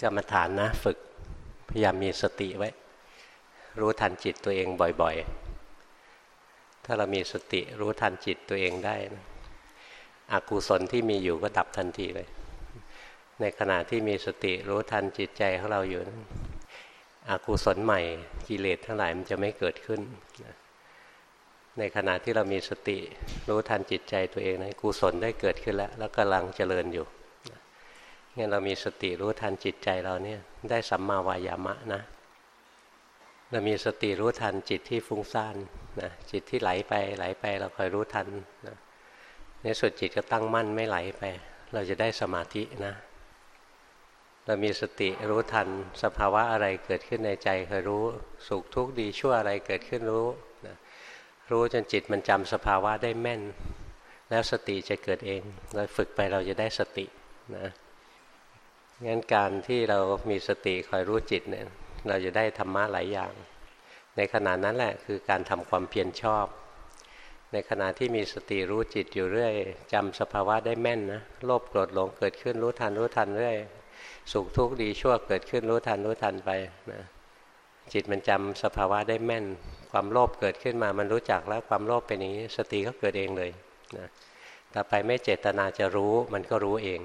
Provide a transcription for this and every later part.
กรรมฐานนะฝึกพยายามมีสติไว้ รู้ทันจิตตัวเองบ่อยๆ ถ้าเรามีสติรู้ทันจิตตัวเองได้นะอกุศลที่มีอยู่ก็ดับทันทีเลย ในขณะที่มีสติรู้ทันจิตใจของเราอยู่นะอกุศลใหม่กิเลสทั้งหลายมันจะไม่เกิดขึ้น ในขณะที่เรามีสติ รู้ทันจิตใจตัวเองนะกุศลได้เกิดขึ้นแล้ว แล้วกำลังเจริญอยู่ งั้นเรามีสติรู้ทันจิตใจเราเนี่ยได้สัมมาวายามะนะ เรามีสติรู้ทันจิตที่ฟุ้งซ่านนะจิตที่ไหลไปไหลไปเราคอยรู้ทันนะในสุดจิตก็ตั้งมั่นไม่ไหลไป เราจะได้สมาธินะ เรามีสติรู้ทันสภาวะอะไรเกิดขึ้นในใจคอยรู้สุขทุกข์ดีชั่วอะไรเกิดขึ้นรู้นะรู้จนจิตมันจำสภาวะได้แม่น แล้วสติจะเกิดเอง เราฝึกไปเราจะได้สตินะ งั้นการที่เรามีสติคอยรู้จิตเนี่ยเราจะได้ธรรมะหลายอย่าง ในขณะนั้นแหละคือการทำความเพียรชอบ ในขณะที่มีสติรู้จิตอยู่เรื่อยจำสภาวะได้แม่นนะโลภโกรธหลงเกิดขึ้นรู้ทันรู้ทันเรื่อยสุขทุกข์ดีชั่วเกิดขึ้นรู้ทันรู้ทันไปนะจิตมันจำสภาวะได้แม่น ความโลภเกิดขึ้นมามันรู้จักแล้วความโลภเป็นอย่างนี้ สติก็เกิดเองเลยนะต่อไปไม่เจตนาจะรู้มันก็รู้เอง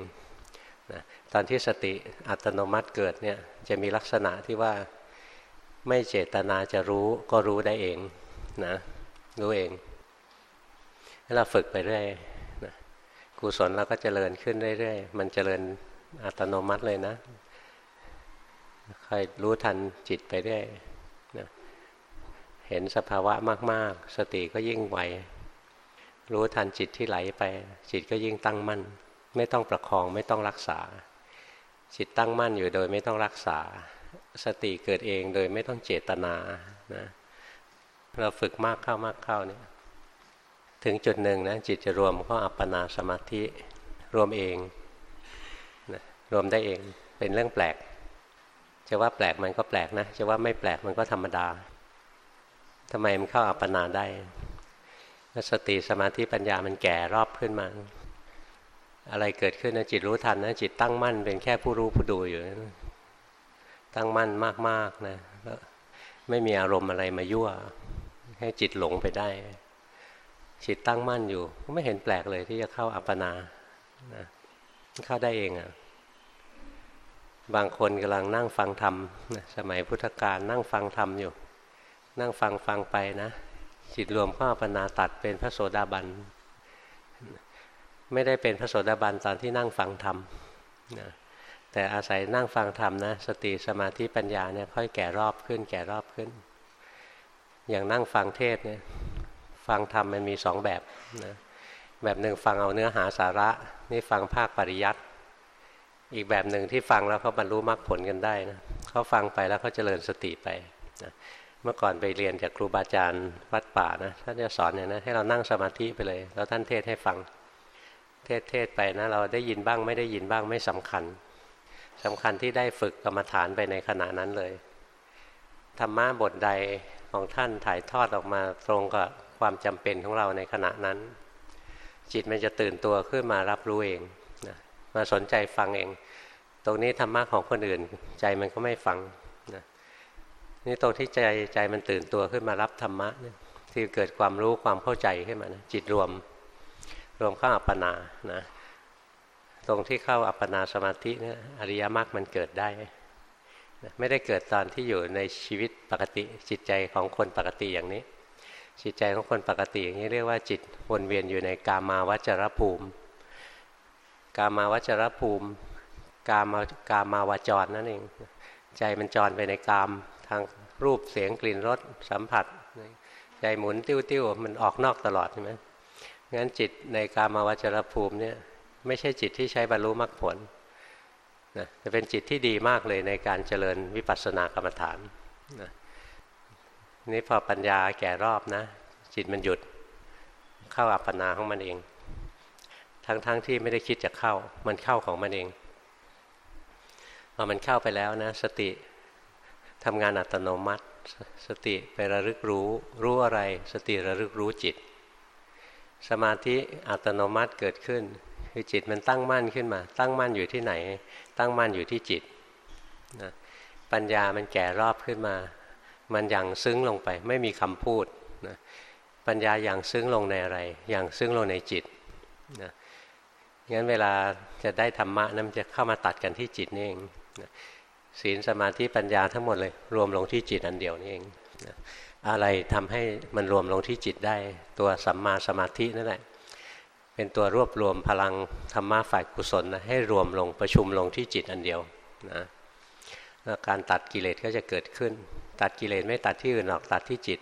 ตอนที่สติอัตโนมัติเกิดเนี่ยจะมีลักษณะที่ว่าไม่เจตนาจะรู้ก็รู้ได้เองนะรู้เองให้เราฝึกไปเรื่อยนะกุศลเราก็เจริญขึ้นเรื่อยๆ มันเจริญอัตโนมัติเลยนะคอยรู้ทันจิตไปเรื่อยนะเห็นสภาวะมาก ๆ สติก็ยิ่งไวรู้ทันจิตที่ไหลไป จิตก็ยิ่งตั้งมั่น ไม่ต้องประคองไม่ต้องรักษา จิตตั้งมั่นอยู่โดยไม่ต้องรักษา สติเกิดเองโดยไม่ต้องเจตนานะเราฝึกมากเข้ามากเข้าเนี่ยถึงจุดหนึ่งนะจิตจะรวมก็อัปปนาสมาธิรวมเองนะรวมได้เองเป็นเรื่องแปลก จะว่าแปลกมันก็แปลกนะ จะว่าไม่แปลกมันก็ธรรมดาทำไมมันเข้าอัปปนาได้สติสมาธิปัญญามันแก่รอบขึ้นมา อะไรเกิดขึ้นนะจิตรู้ทันนะจิตตั้งมั่นเป็นแค่ผู้รู้ผู้ดูอยู่นะตั้งมั่นมากๆนะแล้วไม่มีอารมณ์อะไรมายั่ว ให้จิตหลงไปได้ จิตตั้งมั่นอยู่ไม่เห็นแปลกเลยที่จะเข้าอัปปนานะเข้าได้เองอะ่ะบางคนกำลังนั่งฟังธรรมสมัยพุทธกาลนั่งฟังธรรมอยู่ นั่งฟังฟังไปนะ จิตรวมเข้าอัปปนาตัดเป็นพระโสดาบัน ไม่ได้เป็นพระโสดาบันตอนที่นั่งฟังธรรมนะแต่อาศัยนั่งฟังธรรมนะสติสมาธิปัญญาเนี่ยค่อยแก่รอบขึ้น แก่รอบขึ้น อย่างนั่งฟังเทศเนี่ยฟังธรรมมันมีสองแบบนะแบบหนึ่งฟังเอาเนื้อหาสาระนี่ฟังภาคปริยัติอีกแบบหนึ่งที่ฟังแล้วเขาบรรลุมรรคผลกันได้นะเขาฟังไปแล้วเขาเจริญสติไปนะเมื่อก่อนไปเรียนจากครูบาอาจารย์วัดป่านะท่านจะสอนเนี่ยนะให้เรานั่งสมาธิไปเลย แล้วท่านเทศให้ฟัง เทศเทศไปนะเราได้ยินบ้างไม่ได้ยินบ้างไม่สำคัญสำคัญที่ได้ฝึกกรรมฐานไปในขณะนั้นเลยธรรมะบทใดของท่านถ่ายทอดออกมาตรงกับความจำเป็นของเราในขณะนั้น จิตมันจะตื่นตัวขึ้นมารับรู้เองนะมาสนใจฟังเอง ตรงนี้ธรรมะของคนอื่น ใจมันก็ไม่ฟังนะนี่ตรงที่ใจใจมันตื่นตัวขึ้นมารับธรรมะที่เกิดความรู้ความเข้าใจขึ้นมานะจิตรวม รวมเข้าอัปปนานะตรงที่เข้าอัปปนาสมาธิเนี่ยอริยมรรคมันเกิดได้ไม่ได้เกิดตอนที่อยู่ในชีวิตปกติจิตใจของคนปกติอย่างนี้ จิตใจของคนปกติอย่างนี้เรียกว่าจิตวนเวียนอยู่ในกามาวจรภูมิ กามาวจรภูมิ กามากามาวจรนั่นเองใจมันจรไปในกามทางรูปเสียงกลิ่นรสสัมผัส ใจหมุนติ้วๆมันออกนอกตลอดใช่ไหม งั้นจิตในกามาวจรภูมิเนี่ยไม่ใช่จิตที่ใช้บรรลุมรรคผลนะจะเป็นจิตที่ดีมากเลยในการเจริญวิปัสสนากรรมฐานนะนี่พอปัญญาแก่รอบนะ จิตมันหยุดเข้าอัปปนาของมันเอง ทั้งๆทที่ไม่ได้คิดจะเข้ามันเข้าของมันเองพอมันเข้าไปแล้วนะสติทำงานอัตโนมัติ สติไประลึกรู้ รู้อะไร สติระลึกรู้จิต สมาธิอัตโนมัติเกิดขึ้น คือจิตมันตั้งมั่นขึ้นมา ตั้งมั่นอยู่ที่ไหน ตั้งมั่นอยู่ที่จิตนะปัญญามันแก่รอบขึ้นมา มันอย่างซึ้งลงไป ไม่มีคำพูดนะปัญญาอย่างซึ้งลงในอะไร อย่างซึ้งลงในจิตนะงั้นเวลาจะได้ธรรมะนั้นจะเข้ามาตัดกันที่จิตนี่เองนะศีลสมาธิปัญญาทั้งหมดเลย รวมลงที่จิตอันเดียวนี่เองนะ อะไรทำให้มันรวมลงที่จิตได้ ตัวสัมมาสมาธินั่นแหละเป็นตัวรวบรวมพลังธรรมะฝ่ายกุศลนะให้รวมลงประชุมลงที่จิตอันเดียวนะแล้วการตัดกิเลสก็จะเกิดขึ้น ตัดกิเลสไม่ตัดที่อื่นหรอกตัดที่จิต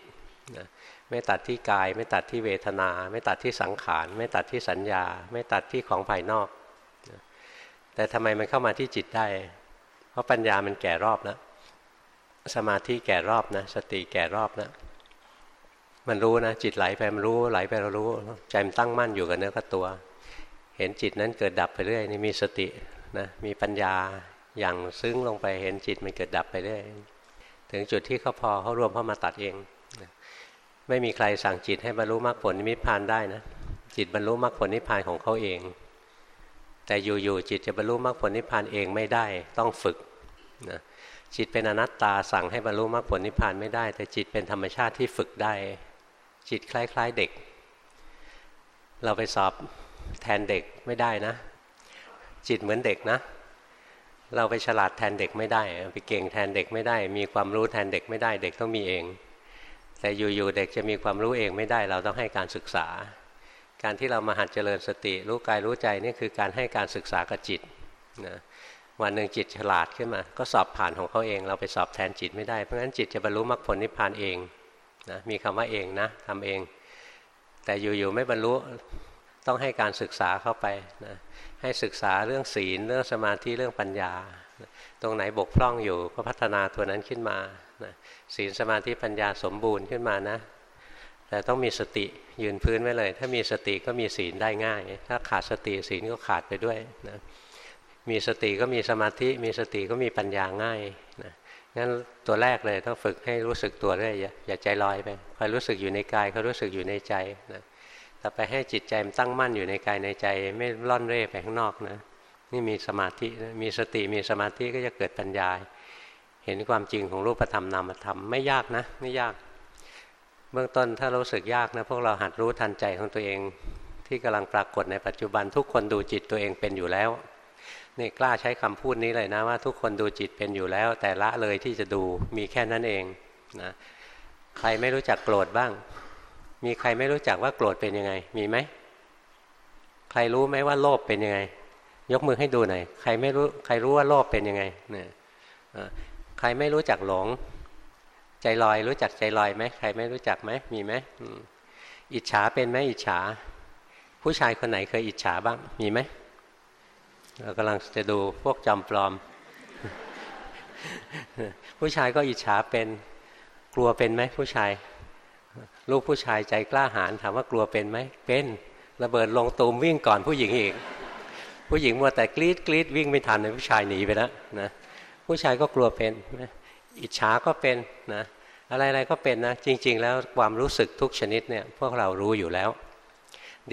นะไม่ตัดที่กาย ไม่ตัดที่เวทนา ไม่ตัดที่สังขาร ไม่ตัดที่สัญญา ไม่ตัดที่ของภายนอกนะแต่ทำไมมันเข้ามาที่จิตได้ เพราะปัญญามันแก่รอบแล้ว สมาธิแก่รอบนะสติแก่รอบนะมันรู้นะจิตไหลไปมันรู้ไหลไปเรารู้ ใจมันตั้งมั่นอยู่กับเนื้อกับตัว เห็นจิตนั้นเกิดดับไปเรื่อยนี่มีสตินะมีปัญญาอย่างซึ้งลงไปเห็นจิตมันเกิดดับไปเรื่อยถึงจุดที่เขาพอเขารวมเข้ามาตัดเองไม่มีใครสั่งจิตให้บรรลุมรรคผลนิพพานได้นะจิตบรรลุมรรคผลนิพพานของเขาเอง แต่อยู่ๆจิตจะบรรลุมรรคผลนิพพานเองไม่ได้ต้องฝึกนะ จิตเป็นอนัตตาสั่งให้บรรลุมรรคผลนิพพานไม่ได้ แต่จิตเป็นธรรมชาติที่ฝึกได้ จิตคล้าย ๆเด็ก เราไปสอบแทนเด็กไม่ได้นะ จิตเหมือนเด็กนะ เราไปฉลาดแทนเด็กไม่ได้ ไปเก่งแทนเด็กไม่ได้ มีความรู้แทนเด็กไม่ได้ เด็กต้องมีเอง แต่อยู่ๆเด็กจะมีความรู้เองไม่ได้ เราต้องให้การศึกษา การที่เรามาหัดเจริญสติ รู้กายรู้ใจนี่คือการให้การศึกษากับจิตนะ วันหนึ่งจิตฉลาดขึ้นมา ก็สอบผ่านของเขาเอง เราไปสอบแทนจิตไม่ได้ เพราะฉะนั้นจิตจะบรรลุมรรคผลนิพพานเองนะมีคำว่าเองนะทำเอง แต่อยู่ๆไม่บรรลุต้องให้การศึกษาเข้าไปนะให้ศึกษาเรื่องศีล เรื่องสมาธิเรื่องปัญญา ตรงไหนบกพร่องอยู่ก็พัฒนาตัวนั้นขึ้นมานะศีลสมาธิปัญญาสมบูรณ์ขึ้นมานะแต่ต้องมีสติยืนพื้นไว้เลย ถ้ามีสติก็มีศีลได้ง่าย ถ้าขาดสติศีลก็ขาดไปด้วยนะ มีสติก็มีสมาธิ มีสติก็มีปัญญาง่ายนะงั้นตัวแรกเลยต้องฝึกให้รู้สึกตัวเรื่อยอย่าใจลอยไปคอยรู้สึกอยู่ในกายเขารู้สึกอยู่ในใจนะต่อไปให้จิตใจมันตั้งมั่นอยู่ในกายในใจ ไม่ล่อนเร่ไปข้างนอกนะนี่มีสมาธิมีสติมีสมาธิก็จะเกิดปัญญา เห็นความจริงของรูปธรรมนามธรรมไม่ยากนะไม่ยาก เบื้องต้นถ้ารู้สึกยากนะพวกเราหัดรู้ทันใจของตัวเอง ที่กำลังปรากฏในปัจจุบันทุกคนดูจิตตัวเองเป็นอยู่แล้ว นี่กล้าใช้คำพูดนี้เลยนะว่าทุกคนดูจิตเป็นอยู่แล้ว แต่ละเลยที่จะดูมีแค่นั้นเองนะใครไม่รู้จักโกรธบ้าง มีใครไม่รู้จักว่าโกรธเป็นยังไง มีไหมใครรู้ไหมว่าโลภเป็นยังไง ยกมือให้ดูหน่อยใครไม่รู้ใครรู้ว่าโลภเป็นยังไงเนี่ยใครไม่รู้จักหลง ใจลอยรู้จักใจลอยไหมใครไม่รู้จักไหมมีไหมอิจฉาเป็นไหมอิจฉา ผู้ชายคนไหนเคยอิจฉาบ้างมีไหม เรากำลังจะดูพวกจำปลอม ผู้ชายก็อิจฉาเป็นกลัวเป็นไหมผู้ชาย ลูกผู้ชายใจกล้าหาญถามว่ากลัวเป็นไหมเป็นระเบิดลงตูมวิ่งก่อนผู้หญิงอีก ผู้หญิงมัวแต่กรีดกรีดวิ่งไม่ทันเลยผู้ชายหนีไปแล้วนะผู้ชายก็กลัวเป็นอิจฉาก็เป็นนะอะไรๆก็เป็นนะจริง ๆ แล้วความรู้สึกทุกชนิดเนี่ยพวกเรารู้อยู่แล้ว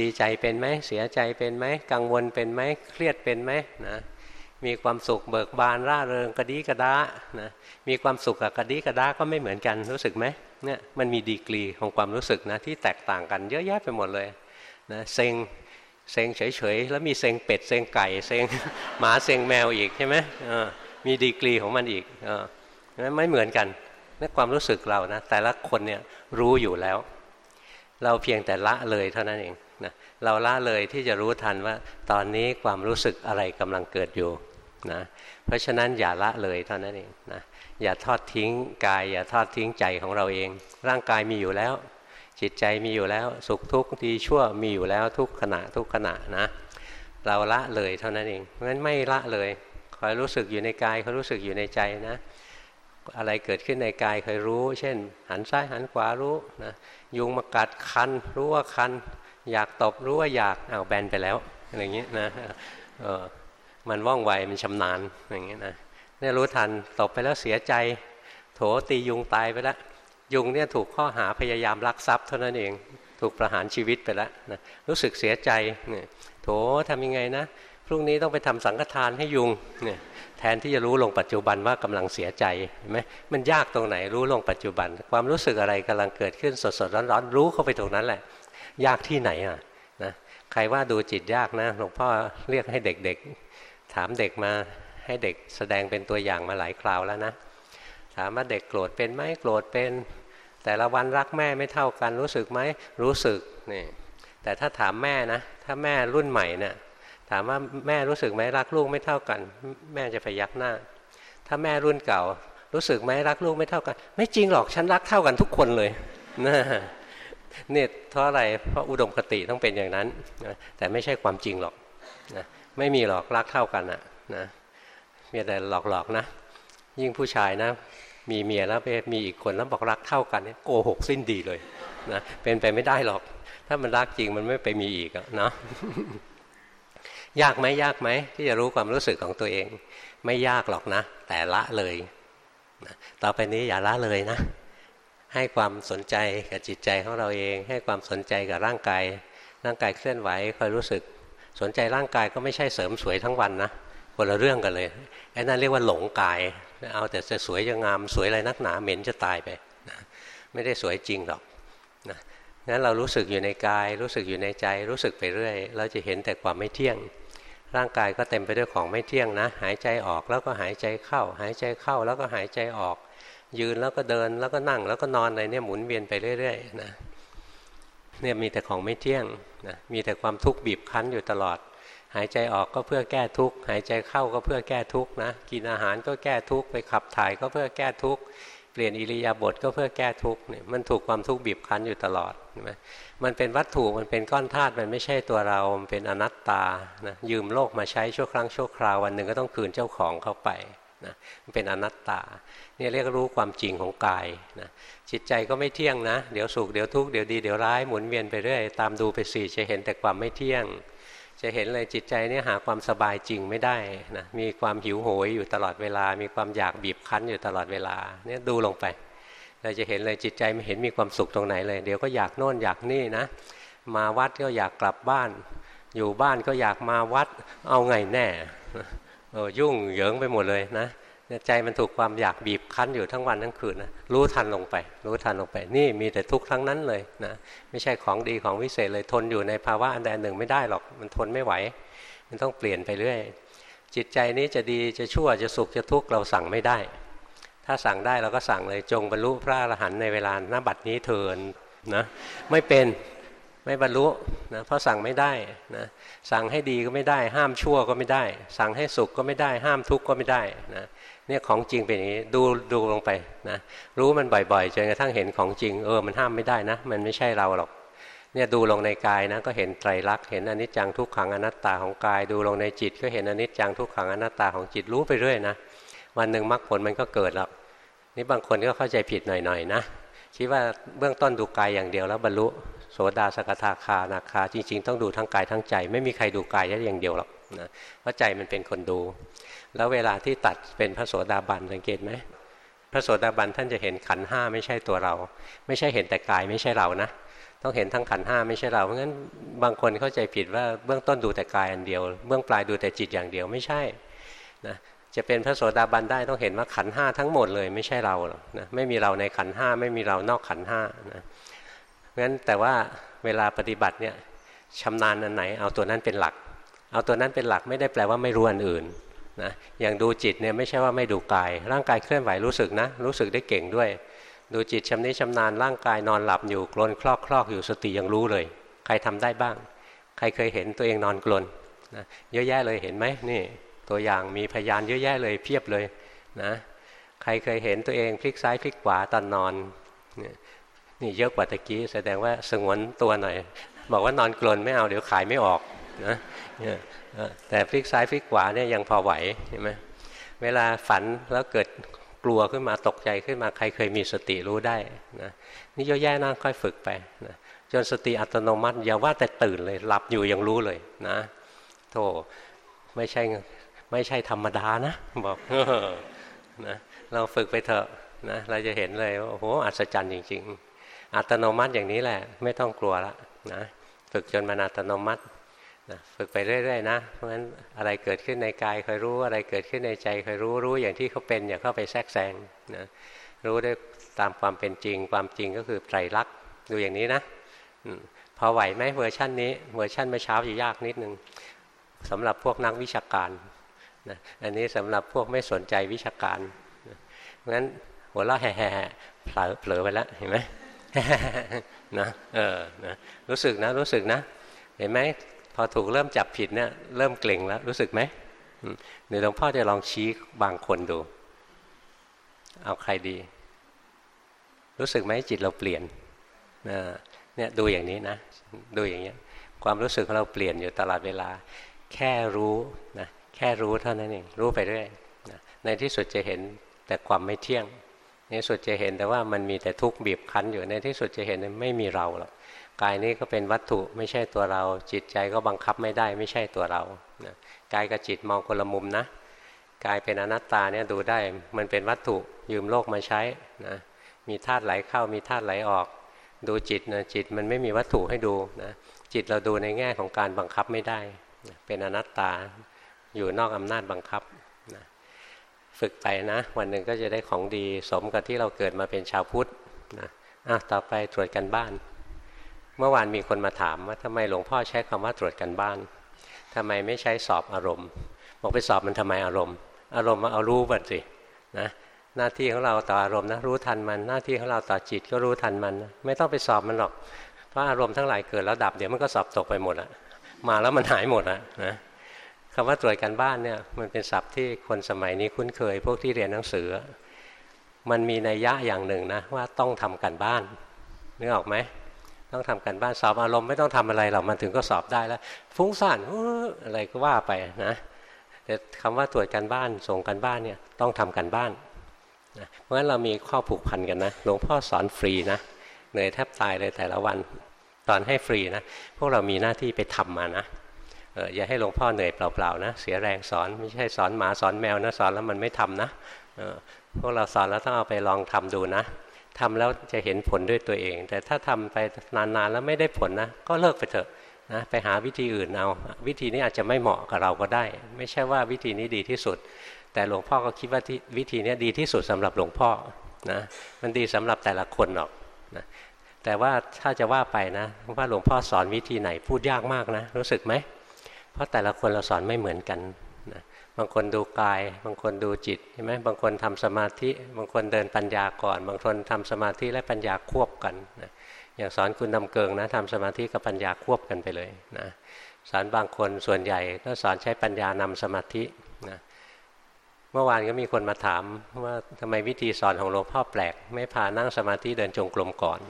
ดีใจเป็นไหมเสียใจเป็นไหมกังวลเป็นไหมเครียดเป็นไหมนะมีความสุขเบิกบานร่าเริงกระดีกระดานะมีความสุขกับกระดีกระดาก็ไม่เหมือนกันรู้สึกไหมเนี่ยมันมีดีกรีของความรู้สึกนะที่แตกต่างกันเยอะแยะไปหมดเลยนะเซ็งเซ็งเฉยๆแล้วมีเซ็งเป็ดเซ็งไก่เซ็งหมาเซ็งแมวอีกใช่ไหมมีดีกรีของมันอีกไม่เหมือนกันนี่ความรู้สึกเรานะแต่ละคนเนี่ยรู้อยู่แล้ว เราเพียงแต่ละเลยเท่านั้นเอง เราละเลยที่จะรู้ทันว่าตอนนี้ความรู้สึกอะไรกำลังเกิดอยู่นะเพราะฉะนั้นอย่าละเลยเท่านั้นเองนะอย่าทอดทิ้งกาย อย่าทอดทิ้งใจของเราเอง ร่างกายมีอยู่แล้ว จิตใจมีอยู่แล้ว สุขทุกข์ดีชั่วมีอยู่แล้วทุกขณะทุกขณะนะ เราละเลยเท่านั้นเองเพราะฉะนั้นไม่ละเลยคอยรู้สึกอยู่ในกายคอยรู้สึกอยู่ในใจนะอะไรเกิดขึ้นในกายคอยรู้ เช่น หันซ้ายหันขวารู้นะยุงมากัดคัน รู้ว่าคัน อยากตบรู้ว่าอยากเอาแบนไปแล้วอะไรอย่างนี้นะเออมันว่องไวมันชำนาญอย่างนี้นะเนี่ยรู้ทันตบไปแล้วเสียใจ โถตียุงตายไปแล้วยุงเนี่ยถูกข้อหาพยายามลักทรัพย์เท่านั้นเองถูกประหารชีวิตไปแล้วนะรู้สึกเสียใจเนี่ยโถทำยังไงนะพรุ่งนี้ต้องไปทำสังฆทานให้ยุงเนี่ยแทนที่จะรู้ลงปัจจุบันว่ากำลังเสียใจเห็นไหมมันยากตรงไหนรู้ลงปัจจุบัน ความรู้สึกอะไรกำลังเกิดขึ้นสดสดร้อนร้อนรู้เข้าไปตรงนั้นแหละ ยากที่ไหนอะนะใครว่าดูจิตยากนะหลวงพ่อเรียกให้เด็กๆ ถามเด็กมาให้เด็กแสดงเป็นตัวอย่างมาหลายคราวแล้วนะ ถามว่าเด็กโกรธเป็นไหมโกรธเป็น แต่ละวันรักแม่ไม่เท่ากันรู้สึกไหมรู้สึกนี่แต่ถ้าถามแม่นะ ถ้าแม่รุ่นใหม่เนะี่ยถามว่าแม่รู้สึกไหมรักลูกไม่เท่ากัน แม่จะพยักหน้า ถ้าแม่รุ่นเก่า รู้สึกไหมรักลูกไม่เท่ากัน ไม่จริงหรอกฉันรักเท่ากันทุกคนเลยนะ เนี่ยเพราะอะไรเพราะอุดมคติต้องเป็นอย่างนั้นนะแต่ไม่ใช่ความจริงหรอกนะไม่มีหรอกรักเท่ากันอะนะมีแต่หลอกๆนะ ยิ่งผู้ชายนะ มีเมียแล้วไปมีอีกคนแล้วบอกรักเท่ากันเนี่ยโกหกสิ้นดีเลยนะเป็นไปไม่ได้หรอก ถ้ามันรักจริงมันไม่ไปมีอีกเนาะยากไหมยากไหมที่จะรู้ความรู้สึกของตัวเอง ไม่ยากหรอกนะ แต่ละเลยต่อไปนี้อย่าละเลยนะ ให้ความสนใจกับจิตใจของเราเอง ให้ความสนใจกับร่างกาย ร่างกายเคลื่อนไหวคอยรู้สึก สนใจร่างกายก็ไม่ใช่เสริมสวยทั้งวันนะคนละเรื่องกันเลยไอ้นั่นเรียกว่าหลงกาย เอาแต่จะสวยจะงามสวยอะไรนักหนาเหม็นจะตายไปนะไม่ได้สวยจริงหรอกนะงั้นเรารู้สึกอยู่ในกาย รู้สึกอยู่ในใจ รู้สึกไปเรื่อย เราจะเห็นแต่ความไม่เที่ยง ร่างกายก็เต็มไปด้วยของไม่เที่ยงนะ หายใจออกแล้วก็หายใจเข้า หายใจเข้าแล้วก็หายใจออก ยืนแล้วก็เดินแล้วก็นั่งแล้วก็นอนอะไรเนี่ยหมุนเวียนไปเรื่อยๆนะเนี่ยมีแต่ของไม่เที่ยงนะมีแต่ความทุกข์บีบคั้นอยู่ตลอด หายใจออกก็เพื่อแก้ทุกข์หายใจเข้าก็เพื่อแก้ทุกข์นะกินอาหารก็แก้ทุกข์ไปขับถ่ายก็เพื่อแก้ทุกข์เปลี่ยนอิริยาบถก็เพื่อแก้ทุกข์เนี่ยมันถูกความทุกข์บีบคั้นอยู่ตลอดใช่ไหมมันเป็นวัตถุมันเป็นก้อนธาตุมันไม่ใช่ตัวเรา มันเป็นอนัตตานะยืมโลกมาใช้ชั่วครั้งชั่วคราววันหนึ่งก็ต้องคืนเจ้าของเข้าไปนะมันเป็นอนัตตา นี่เรียกรู้ความจริงของกายนะจิตใจก็ไม่เที่ยงนะ เดี๋ยวสุขเดี๋ยวทุกข์เดี๋ยวดีเดี๋ยวร้ายหมุนเวียนไปเรื่อยตามดูไปสี่จะเห็นแต่ความไม่เที่ยง จะเห็นเลยจิตใจนี่หาความสบายจริงไม่ได้นะมีความหิวโหยอยู่ตลอดเวลา มีความอยากบีบคั้นอยู่ตลอดเวลาเนี่ยดูลงไป เราจะเห็นเลยจิตใจไม่เห็นมีความสุขตรงไหนเลย เดี๋ยวก็อยากโน่นอยากนี่นะ มาวัดก็อยากกลับบ้าน อยู่บ้านก็อยากมาวัดเอาไงแน่เออยุ่งเหยิงไปหมดเลยนะ ใจมันถูกความอยากบีบคั้นอยู่ทั้งวันทั้งคืนนะรู้ทันลงไป รู้ทันลงไป นี่มีแต่ทุกข์ทั้งนั้นเลยนะไม่ใช่ของดีของวิเศษเลยทนอยู่ในภาวะอันใดหนึ่งไม่ได้หรอกมันทนไม่ไหว มันต้องเปลี่ยนไปเรื่อย จิตใจนี้จะดีจะชั่วจะสุขจะทุกข์เราสั่งไม่ได้ ถ้าสั่งได้เราก็สั่งเลยจงบรรลุพระอรหันต์ในเวลาหน้าบัดนี้เถินนะไม่เป็นไม่บรรลุนะเพราะสั่งไม่ได้นะสั่งให้ดีก็ไม่ได้ ห้ามชั่วก็ไม่ได้ สั่งให้สุขก็ไม่ได้ ห้ามทุกข์ก็ไม่ได้นะ เนี่ยของจริงเป็นอย่างนี้ดูดูลงไปนะรู้มันบ่อยๆจนกระทั่งเห็นของจริงเออมันห้ามไม่ได้นะ มันไม่ใช่เราหรอกเนี่ยดูลงในกายนะก็เห็นไตรลักษณ์เห็นอนิจจังทุกขังอนัตตาของกาย ดูลงในจิตก็เห็นอนิจจังทุกขังอนัตตาของจิตรู้ไปเรื่อยนะวันหนึ่งมรรคผลมันก็เกิดแล้วนี่บางคนก็เข้าใจผิดหน่อยๆนะคิดว่าเบื้องต้นดูกายอย่างเดียวแล้วบรรลุโสดาสกทาคานาคาจริง ๆ ต้องดูทั้งกายทั้งใจ ไม่มีใครดูกายได้อย่างเดียวหรอกนะเพราะใจมันเป็นคนดู แล้วเวลาที่ตัดเป็นพระโสดาบันสังเกตไหมพระโสดาบันท่านจะเห็นขันห้าไม่ใช่ตัวเรา ไม่ใช่เห็นแต่กายไม่ใช่เรานะ ต้องเห็นทั้งขันห้าไม่ใช่เราเพราะงั้นบางคนเข้าใจผิดว่าเบื้องต้นดูแต่กายอันเดียว เบื้องปลายดูแต่จิตอย่างเดียวไม่ใช่นะจะเป็นพระโสดาบันได้ต้องเห็นว่าขันห้าทั้งหมดเลยไม่ใช่เราหรอกนะไม่มีเราในขันห้าไม่มีเรานอกขันห้านะงั้นแต่ว่าเวลาปฏิบัติเนี่ยชำนาญอันไหนเอาตัวนั้นเป็นหลัก เอาตัวนั้นเป็นหลักไม่ได้แปลว่าไม่รู้อันอื่น นะอย่างดูจิตเนี่ยไม่ใช่ว่าไม่ดูกาย ร่างกายเคลื่อนไหวรู้สึกนะ รู้สึกได้เก่งด้วย ดูจิตชำนิชำนาญร่างกายนอนหลับอยู่กลนคลอกคลอกอยู่สติยังรู้เลย ใครทำได้บ้าง ใครเคยเห็นตัวเองนอนกลนนะเยอะแยะเลยเห็นไหมนี่ ตัวอย่างมีพยานเยอะแยะเลยเพียบเลยนะใครเคยเห็นตัวเองพลิกซ้ายพลิกขวาตอนนอนนี่เยอะกว่าตะกี้แสดงว่าสงวนตัวหน่อย บอกว่านอนกลนไม่เอาเดี๋ยวขายไม่ออกนะ แต่พลิกซ้ายพลิกขวาเนี่ยยังพอไหวเห็นไหมเวลาฝันแล้วเกิดกลัวขึ้นมาตกใจขึ้นมาใครเคยมีสติรู้ได้นะนี่เยอะแยะนะค่อยฝึกไปนะจนสติอัตโนมัติอย่าว่าแต่ตื่นเลยหลับอยู่ยังรู้เลยนะโธ่ไม่ใช่ไม่ใช่ธรรมดานะบอกนะเราฝึกไปเถอะนะเราจะเห็นเลยโอ้โหอัศจรรย์จริง ๆ อัตโนมัติอย่างนี้แหละ ไม่ต้องกลัวละนะฝึกจนมันอัตโนมัติ นะฝึกไปเรื่อยๆนะ เพราะฉะนั้นอะไรเกิดขึ้นในกายคอยรู้อะไรเกิดขึ้นในใจคอยรู้รู้อย่างที่เขาเป็นอย่าเข้าไปแทรกแซงนะรู้ได้ตามความเป็นจริง ความจริงก็คือไตรลักษณ์ดูอย่างนี้นะพอไหวไหมเวอร์ชันนี้เวอร์ชันเมื่อเช้าจะยากนิดนึงสำหรับพวกนักวิชาการนะอันนี้สำหรับพวกไม่สนใจวิชาการเพราะฉะนั้นหัวเราะแหะๆเผลอไปแล้วเห็นไหมนะเออนะรู้สึกนะรู้สึกนะ เห็นไหม พอถูกเริ่มจับผิดเนี่ยเริ่มเกร็งแล้วรู้สึกไหมเดี๋ยวหลวงพ่อจะลองชี้บางคนดู เอาใครดี รู้สึกไหมจิตเราเปลี่ยนเนี่ยดูอย่างนี้นะดูอย่างเงี้ยความรู้สึกของเราเปลี่ยนอยู่ตลอดเวลา แค่รู้นะแค่รู้เท่านั้นเองรู้ไปเรื่อยนะในที่สุดจะเห็นแต่ความไม่เที่ยงในที่สุดจะเห็นแต่ว่ามันมีแต่ทุกข์บีบคั้นอยู่ในที่สุดจะเห็นไม่มีเราหรอก กายนี้ก็เป็นวัตถุไม่ใช่ตัวเรา จิตใจก็บังคับไม่ได้ไม่ใช่ตัวเรานะกายกับจิตมองคนละมุมนะกายเป็นอนัตตาเนี่ยดูได้มันเป็นวัตถุยืมโลกมาใช้นะมีธาตุไหลเข้ามีธาตุไหลออก ดูจิตนะจิตมันไม่มีวัตถุให้ดูนะจิตเราดูในแง่ของการบังคับไม่ได้นะเป็นอนัตตาอยู่นอกอำนาจบังคับนะฝึกไปนะ วันหนึ่งก็จะได้ของดีสมกับที่เราเกิดมาเป็นชาวพุทธนะอะต่อไปตรวจกันบ้าน เมื่อวานมีคนมาถามว่าทำไมหลวงพ่อใช้คำว่าตรวจกันบ้านทำไมไม่ใช้สอบอารมณ์ บอกไปสอบมันทำไมอารมณ์ อารมณ์มาเอารู้บัดสินะหน้าที่ของเราต่ออารมณ์นะรู้ทันมัน หน้าที่ของเราต่อจิตก็รู้ทันมัน ไม่ต้องไปสอบมันหรอก เพราะอารมณ์ทั้งหลายเกิดแล้วดับเดี๋ยวมันก็สอบตกไปหมดอะมาแล้วมันหายหมดอะนะคำว่าตรวจกันบ้านเนี่ยมันเป็นศัพท์ที่คนสมัยนี้คุ้นเคย พวกที่เรียนหนังสือ มันมีนัยยะอย่างหนึ่งนะว่าต้องทำกันบ้านนึกออกไหม ต้องทำกันบ้านสอบอารมณ์ไม่ต้องทำอะไรหรอกมันถึงก็สอบได้แล้ว ฟุ้งซ่านอะไรก็ว่าไปนะแต่คำว่าตรวจกันบ้านส่งกันบ้านเนี่ยต้องทำกันบ้านนะเพราะฉะนั้นเรามีข้อผูกพันกันนะหลวงพ่อสอนฟรีนะเหนื่อยแทบตายเลยแต่ละวันตอนให้ฟรีนะพวกเรามีหน้าที่ไปทำมานะอออย่าให้หลวงพ่อเหนื่อยเปล่าๆนะเสียแรงสอนไม่ใช่สอนหมาสอนแมวนะสอนแล้วมันไม่ทำนะพวกเราสอนแล้วต้องเอาไปลองทำดูนะ ทำแล้วจะเห็นผลด้วยตัวเอง แต่ถ้าทำไปนานๆแล้วไม่ได้ผลนะ ก็เลิกไปเถอะนะไปหาวิธีอื่นเอา วิธีนี้อาจจะไม่เหมาะกับเราก็ได้ ไม่ใช่ว่าวิธีนี้ดีที่สุด แต่หลวงพ่อก็คิดว่าวิธีนี้ดีที่สุดสำหรับหลวงพ่อนะมันดีสำหรับแต่ละคนหรอกนะแต่ว่าถ้าจะว่าไปนะว่าหลวงพ่อสอนวิธีไหนพูดยากมากนะ รู้สึกไหมเพราะแต่ละคนเราสอนไม่เหมือนกัน บางคนดูกาย บางคนดูจิตใช่ไหมบางคนทำสมาธิ บางคนเดินปัญญาก่อน บางคนทำสมาธิและปัญญาควบกันนะอย่างสอนคุณนำเกิงนะทำสมาธิกับปัญญาควบกันไปเลยนะสอนบางคนส่วนใหญ่ก็สอนใช้ปัญญานำสมาธินะเมื่อวานก็มีคนมาถามว่าทำไมวิธีสอนของหลวงพ่อแปลก ไม่พานั่งสมาธิเดินจงกรมก่อน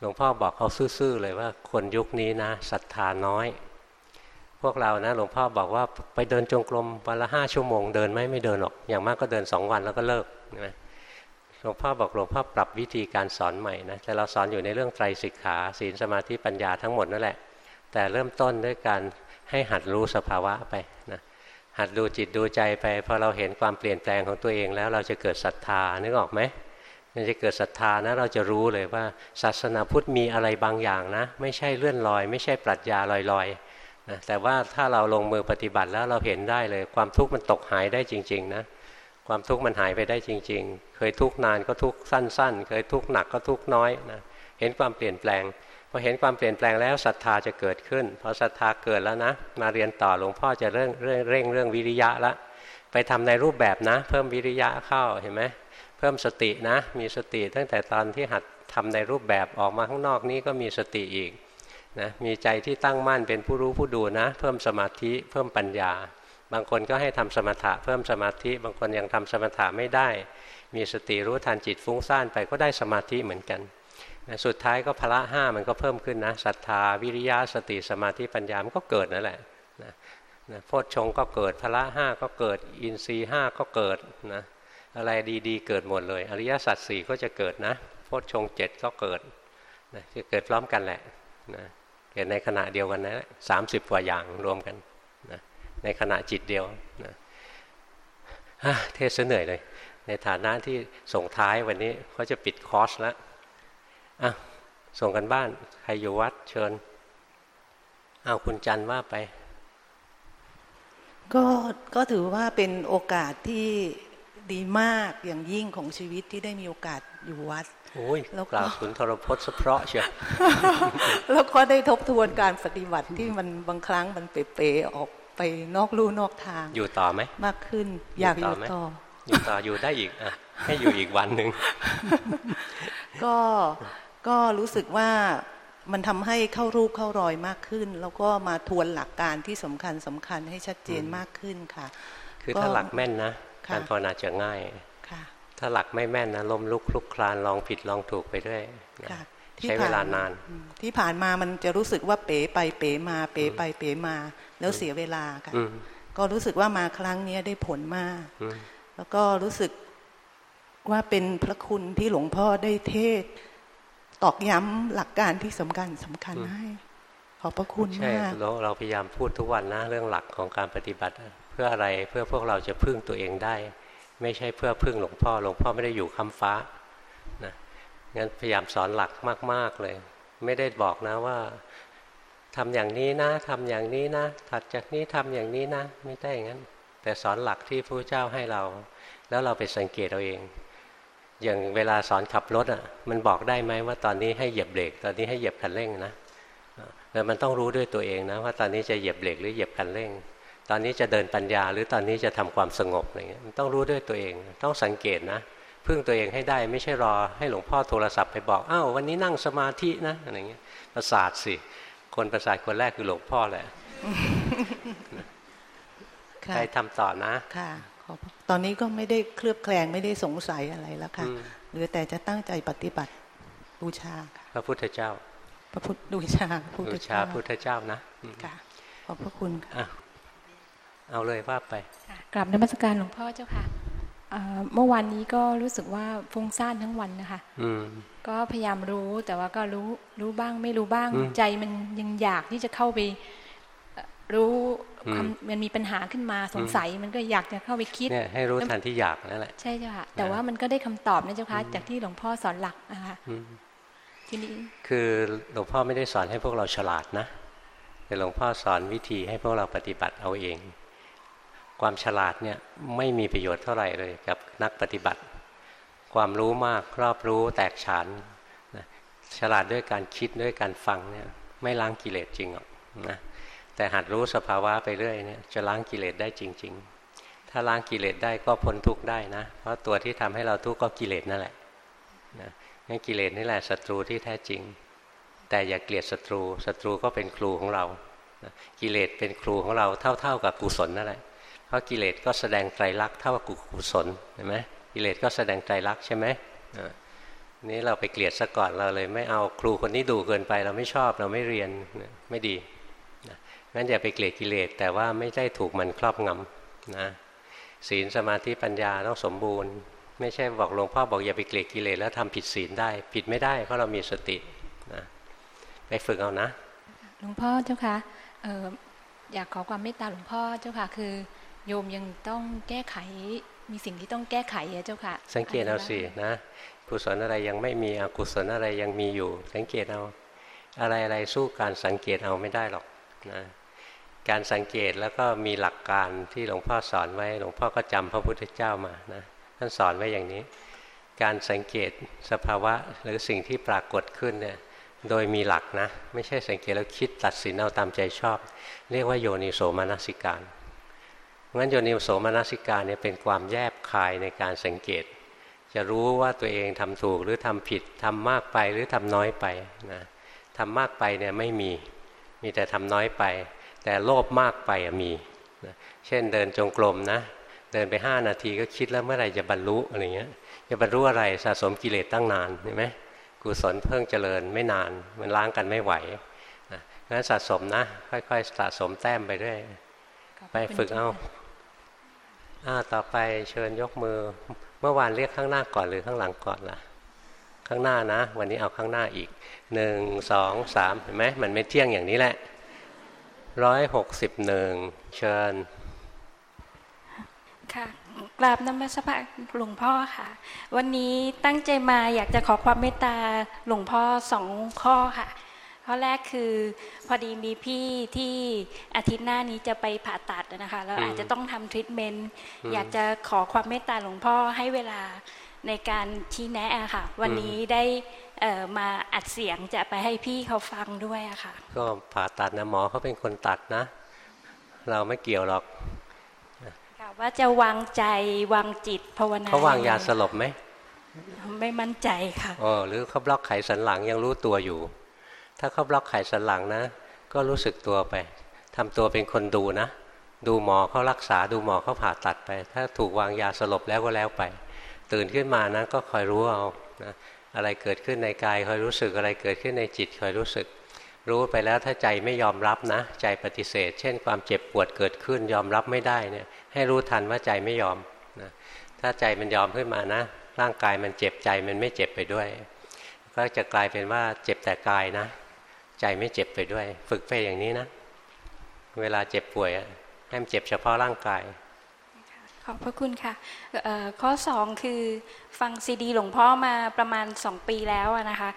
หลวงพ่อบอกเขาซื่อๆเลยว่าคนยุคนี้นะศรัทธาน้อย พวกเรานะหลวงพ่อบอกว่าไปเดินจงกรมวันละห้าชั่วโมงเดินไหมไม่เดินหรอกอย่างมากก็เดินสองวันแล้วก็เลิกนะหลวงพ่อบอกหลวงพ่อปรับวิธีการสอนใหม่นะแต่เราสอนอยู่ในเรื่องไตรสิกขาศีลสมาธิปัญญาทั้งหมดนั่นแหละ แต่เริ่มต้นด้วยการให้หัดรู้สภาวะไปนะหัดดูจิตดูใจไปพอเราเห็นความเปลี่ยนแปลงของตัวเองแล้วเราจะเกิดศรัทธานึกออกไหมมันจะเกิดศรัทธานะเราจะรู้เลยว่าศาสนาพุทธมีอะไรบางอย่างนะ ไม่ใช่เลื่อนลอย ไม่ใช่ปรัชญาลอยๆ นะแต่ว่าถ้าเราลงมือปฏิบัติแล้วเราเห็นได้เลย ความทุกข์มันตกหายได้จริง ๆ นะ ความทุกข์มันหายไปได้จริง ๆ เคยทุกข์นานก็ทุกข์สั้น ๆ เคยทุกข์หนักก็ทุกข์น้อยนะเห็นความเปลี่ยนแปลงพอเห็นความเปลี่ยนแปลงแล้วศรัทธาจะเกิดขึ้นพอศรัทธาเกิดแล้วนะ มาเรียนต่อหลวงพ่อจะเร่งเร่งเร่งเรื่องวิริยะละไปทำในรูปแบบนะ เพิ่มวิริยะเข้าเห็นไหมเพิ่มสตินะ มีสติตั้งแต่ตอนที่หัดทำในรูปแบบออกมาข้างนอกนี้ก็มีสติอีก นะมีใจที่ตั้งมั่นเป็นผู้รู้ผู้ดูนะ เพิ่มสมาธิเพิ่มปัญญา บางคนก็ให้ทำสมถะ เพิ่มสมาธิ บางคนยังทำสมถะไม่ได้ มีสติรู้ทันจิตฟุ้งซ่านไปก็ได้สมาธิเหมือนกันนะสุดท้ายก็พละห้ามันก็เพิ่มขึ้นนะศรัทธาวิริยะสติสมาธิปัญญามันก็เกิดนั่นแหละนะนะโพชฌงก็เกิดพละห้าก็เกิดอินทรีห้าก็เกิดนะอะไรดีๆ เกิดหมดเลย อริยสัจสี่ก็จะเกิดนะโพชฌงเจ็ดก็เกิดนะจะเกิดพร้อมกันแหละนะ เกิดในขณะเดียวกันนะสามสิบกว่าอย่างรวมกันนะในขณะจิตเดียวนะเทศเหนื่อยเลย ในฐานะที่ส่งท้ายวันนี้เขาจะปิดคอร์สแล้วอะส่งกันบ้าน ใครอยู่วัดเชิญเอาคุณจันว่าไป ก็ก็ถือว่าเป็นโอกาสที่ดีมากอย่างยิ่งของชีวิตที่ได้มีโอกาสอยู่วัด โอ้ยแล้วกล่าวสุนทรพจน์เพราะเชียวแล้วก็ได้ทบทวนการปฏิบัติที่มันบางครั้งมันเป๋ๆออกไปนอกลู่นอกทาง อยู่ต่อไหมมากขึ้น อยากอยู่ต่ออยู่ต่ออยู่ได้อีกอะให้อยู่อีกวันหนึ่งก็ก็รู้สึกว่ามันทำให้เข้ารูปเข้ารอยมากขึ้น แล้วก็มาทวนหลักการที่สำคัญสำคัญให้ชัดเจนมากขึ้นค่ะ คือถ้าหลักแม่นนะการภาวนาจะง่าย ถ้าหลักไม่แม่นนะล้มลุกคลุกคลานลองผิดลองถูกไปด้วยใช้เวลานาน ที่ผ่านมามันจะรู้สึกว่าเป๋ไปเป๋มาเป๋ไปเป๋มา แล้วเสียเวลาค่ะก็รู้สึกว่ามาครั้งนี้ได้ผลมาก แล้วก็รู้สึกว่าเป็นพระคุณที่หลวงพ่อได้เทศ ตอกย้ำหลักการที่สำคัญสำคัญให้ ขอบพระคุณมากใช่เราเราพยายามพูดทุกวันนะ เรื่องหลักของการปฏิบัติ เพื่ออะไรเพื่อพวกเราจะพึ่งตัวเองได้ ไม่ใช่เพื่อพึ่งหลวงพ่อ หลวงพ่อไม่ได้อยู่คำฟ้านะงั้นพยายามสอนหลักมาก ๆเลย ไม่ได้บอกนะว่าทำอย่างนี้นะทำอย่างนี้นะถัดจากนี้ทำอย่างนี้นะ ไม่ได้อย่างนั้น แต่สอนหลักที่พระเจ้าให้เรา แล้วเราไปสังเกตเอาเอง อย่างเวลาสอนขับรถอะ มันบอกได้ไหมว่าตอนนี้ให้เหยียบเบรกตอนนี้ให้เหยียบคันเร่งนะแต่มันต้องรู้ด้วยตัวเองนะว่าตอนนี้จะเหยียบเบรกหรือเหยียบคันเร่ง ตอนนี้จะเดินปัญญา หรือตอนนี้จะทำความสงบอะไรเงี้ยมันต้องรู้ด้วยตัวเอง ต้องสังเกตนะพึ่งตัวเองให้ได้ไม่ใช่รอให้หลวงพ่อโทรศัพท์ไปบอกอ้าววันนี้นั่งสมาธินะอะไรเงี้ยประสาทสิคนประสาทคนแรกคือหลวงพ่อแหละไปทำต่อนะค่ะตอนนี้ก็ไม่ได้เคลือบแคลงไม่ได้สงสัยอะไรแล้วค่ะเหลือแต่จะตั้งใจปฏิบัติบูชาค่ะพระพุทธเจ้า พระพุทธบูชาพุทธเจ้าพุทธเจ้านะค่ะขอบพระคุณค่ะ เอาเลยว่าไปกลับนมัสการหลวงพ่อเจ้าค่ะเมื่อวานนี้ก็รู้สึกว่าฟุ้งซ่านทั้งวันนะคะก็พยายามรู้แต่ว่าก็รู้รู้บ้างไม่รู้บ้างใจมันยังอยากที่จะเข้าไป รู้มันมีปัญหาขึ้นมาสงสัยมันก็อยากจะเข้าไปคิดเนี่ยให้รู้ทันที่อยากนั่นแหละใช่จ้ะแต่ว่ามันก็ได้คำตอบนะเจ้าคะจากที่หลวงพ่อสอนหลักนะคะทีนี้คือหลวงพ่อไม่ได้สอนให้พวกเราฉลาดนะแต่หลวงพ่อสอนวิธีให้พวกเราปฏิบัติเอาเอง ความฉลาดเนี่ยไม่มีประโยชน์เท่าไหร่เลยกับนักปฏิบัติ ความรู้มากรอบรู้แตกฉานฉลาดด้วยการคิดด้วยการฟังเนี่ยไม่ล้างกิเลสจริงหรอกนะแต่หัดรู้สภาวะไปเรื่อยเนี่ยจะล้างกิเลสได้จริง ๆ ถ้าล้างกิเลสได้ก็พ้นทุกข์ได้นะ เพราะตัวที่ทำให้เราทุกข์ก็กิเลสนั่นแหละนะงั้นกิเลสนี่แหละศัตรูที่แท้จริง แต่อย่าเกลียดศัตรูศัตรูก็เป็นครูของเรากิเลสเป็นครูของเราเท่า ๆกับกุศลนั่นแหละ ราะกิเลสก็แสดงไตรลักษณ์เท่ากับกุศลเห็นไหมกิเลสก็แสดงไตรลักษณ์ใช่ไหมนี่เราไปเกลียดซะก่อนเราเลยไม่เอาครูคนนี้ดูเกินไป เราไม่ชอบเราไม่เรียนไม่ดีงั้นอย่าไปเกลียดกิเลสแต่ว่าไม่ได้ถูกมันครอบงำนะศีลสมาธิปัญญาต้องสมบูรณ์ ไม่ใช่บอกหลวงพ่อบอกอย่าไปเกลียดกิเลสแล้วทำผิดศีลได้ ผิดไม่ได้เพราะเรามีสตินะไปฝึกเอานะหลวงพ่อเจ้าค่ะอออยากขอความเมตตาหลวงพ่อเจ้าค่ะคือ โยมยังต้องแก้ไขมีสิ่งที่ต้องแก้ไขเจ้าค่ะ สังเกตเอาสินะกุศลอะไรยังไม่มีอกุศลอะไรยังมีอยู่ สังเกตเอาอะไรอะไรสู้การสังเกตเอาไม่ได้หรอกนะการสังเกตแล้วก็มีหลักการที่หลวงพ่อสอนไว้ หลวงพ่อก็จำพระพุทธเจ้ามานะท่านสอนไว้อย่างนี้ การสังเกตสภาวะหรือสิ่งที่ปรากฏขึ้นเนี่ยโดยมีหลักนะ ไม่ใช่สังเกตแล้วคิดตัดสินเอาตามใจชอบ เรียกว่าโยนิโสมนสิการ งั้นโยนิโสมนสิการเนี่ยเป็นความแยบคายในการสังเกต จะรู้ว่าตัวเองทำถูกหรือทำผิดทำมากไปหรือทำน้อยไปนะทำมากไปเนี่ยไม่มีมีแต่ทำน้อยไป แต่โลภมากไปมีเช่นเดินจงกรมนะ เดินไปห้านาทีก็คิดแล้วเมื่อไหร่จะบรรลุอะไรเงี้ยจะบรรลุอะไรสะสมกิเลสตั้งนานเห็นไหมกุศลเพิ่งเจริญไม่นานมันล้างกันไม่ไหวนะงั้นสะสมนะ ค่อยๆสะสมแต้มไปเรื่อยไปฝึกเอา อ้าต่อไปเชิญยกมือ เมื่อวานเรียกข้างหน้าก่อนหรือข้างหลังก่อนล่ะ ข้างหน้านะ วันนี้เอาข้างหน้าอีกหนึ่งสองสามเห็นไหมมันไม่เที่ยงอย่างนี้แหละร้อยหกสิบหนึ่งเชิญ ค่ะกราบนมัสการหลวงพ่อค่ะ วันนี้ตั้งใจมาอยากจะขอความเมตตาหลวงพ่อสองข้อค่ะ ข้อแรกคือพอดีมีพี่ที่อาทิตย์หน้านี้จะไปผ่าตัดนะคะแล้วอาจจะต้องทำทรีทเมนต์อยากจะขอความเมตตาหลวงพ่อให้เวลาในการชี้แนะอะค่ะ วันนี้ได้มาอัดเสียงจะไปให้พี่เขาฟังด้วยอะค่ะ ก็ผ่าตัดนะหมอเขาเป็นคนตัดนะ เราไม่เกี่ยวหรอกว่าจะวางใจวางจิตภาวนาเขาวางยาสลบไหมไม่มั่นใจค่ะอ๋อหรือเขาบล็อกไขสันหลังยังรู้ตัวอยู่ ถ้าเขาบล็อกไขสันหลังนะ ก็รู้สึกตัวไปทำตัวเป็นคนดูนะ ดูหมอเขารักษาดูหมอเขาผ่าตัดไป ถ้าถูกวางยาสลบแล้วก็แล้วไป ตื่นขึ้นมานะ ก็คอยรู้เอานะอะไรเกิดขึ้นในกายคอยรู้สึกอะไรเกิดขึ้นในจิตคอยรู้สึก รู้ไปแล้วถ้าใจไม่ยอมรับนะ ใจปฏิเสธ เช่น ความเจ็บปวดเกิดขึ้น ยอมรับไม่ได้เนี่ยให้รู้ทันว่าใจไม่ยอมนะถ้าใจมันยอมขึ้นมานะ ร่างกายมันเจ็บใจมันไม่เจ็บไปด้วย ก็จะกลายเป็นว่าเจ็บแต่กายนะ ใจไม่เจ็บไปด้วย ฝึกไปอย่างนี้นะ เวลาเจ็บป่วยให้มันเจ็บเฉพาะร่างกาย ขอบพระคุณค่ะ ข้อสองคือฟังซีดีหลวงพ่อมาประมาณสองปีแล้วนะคะ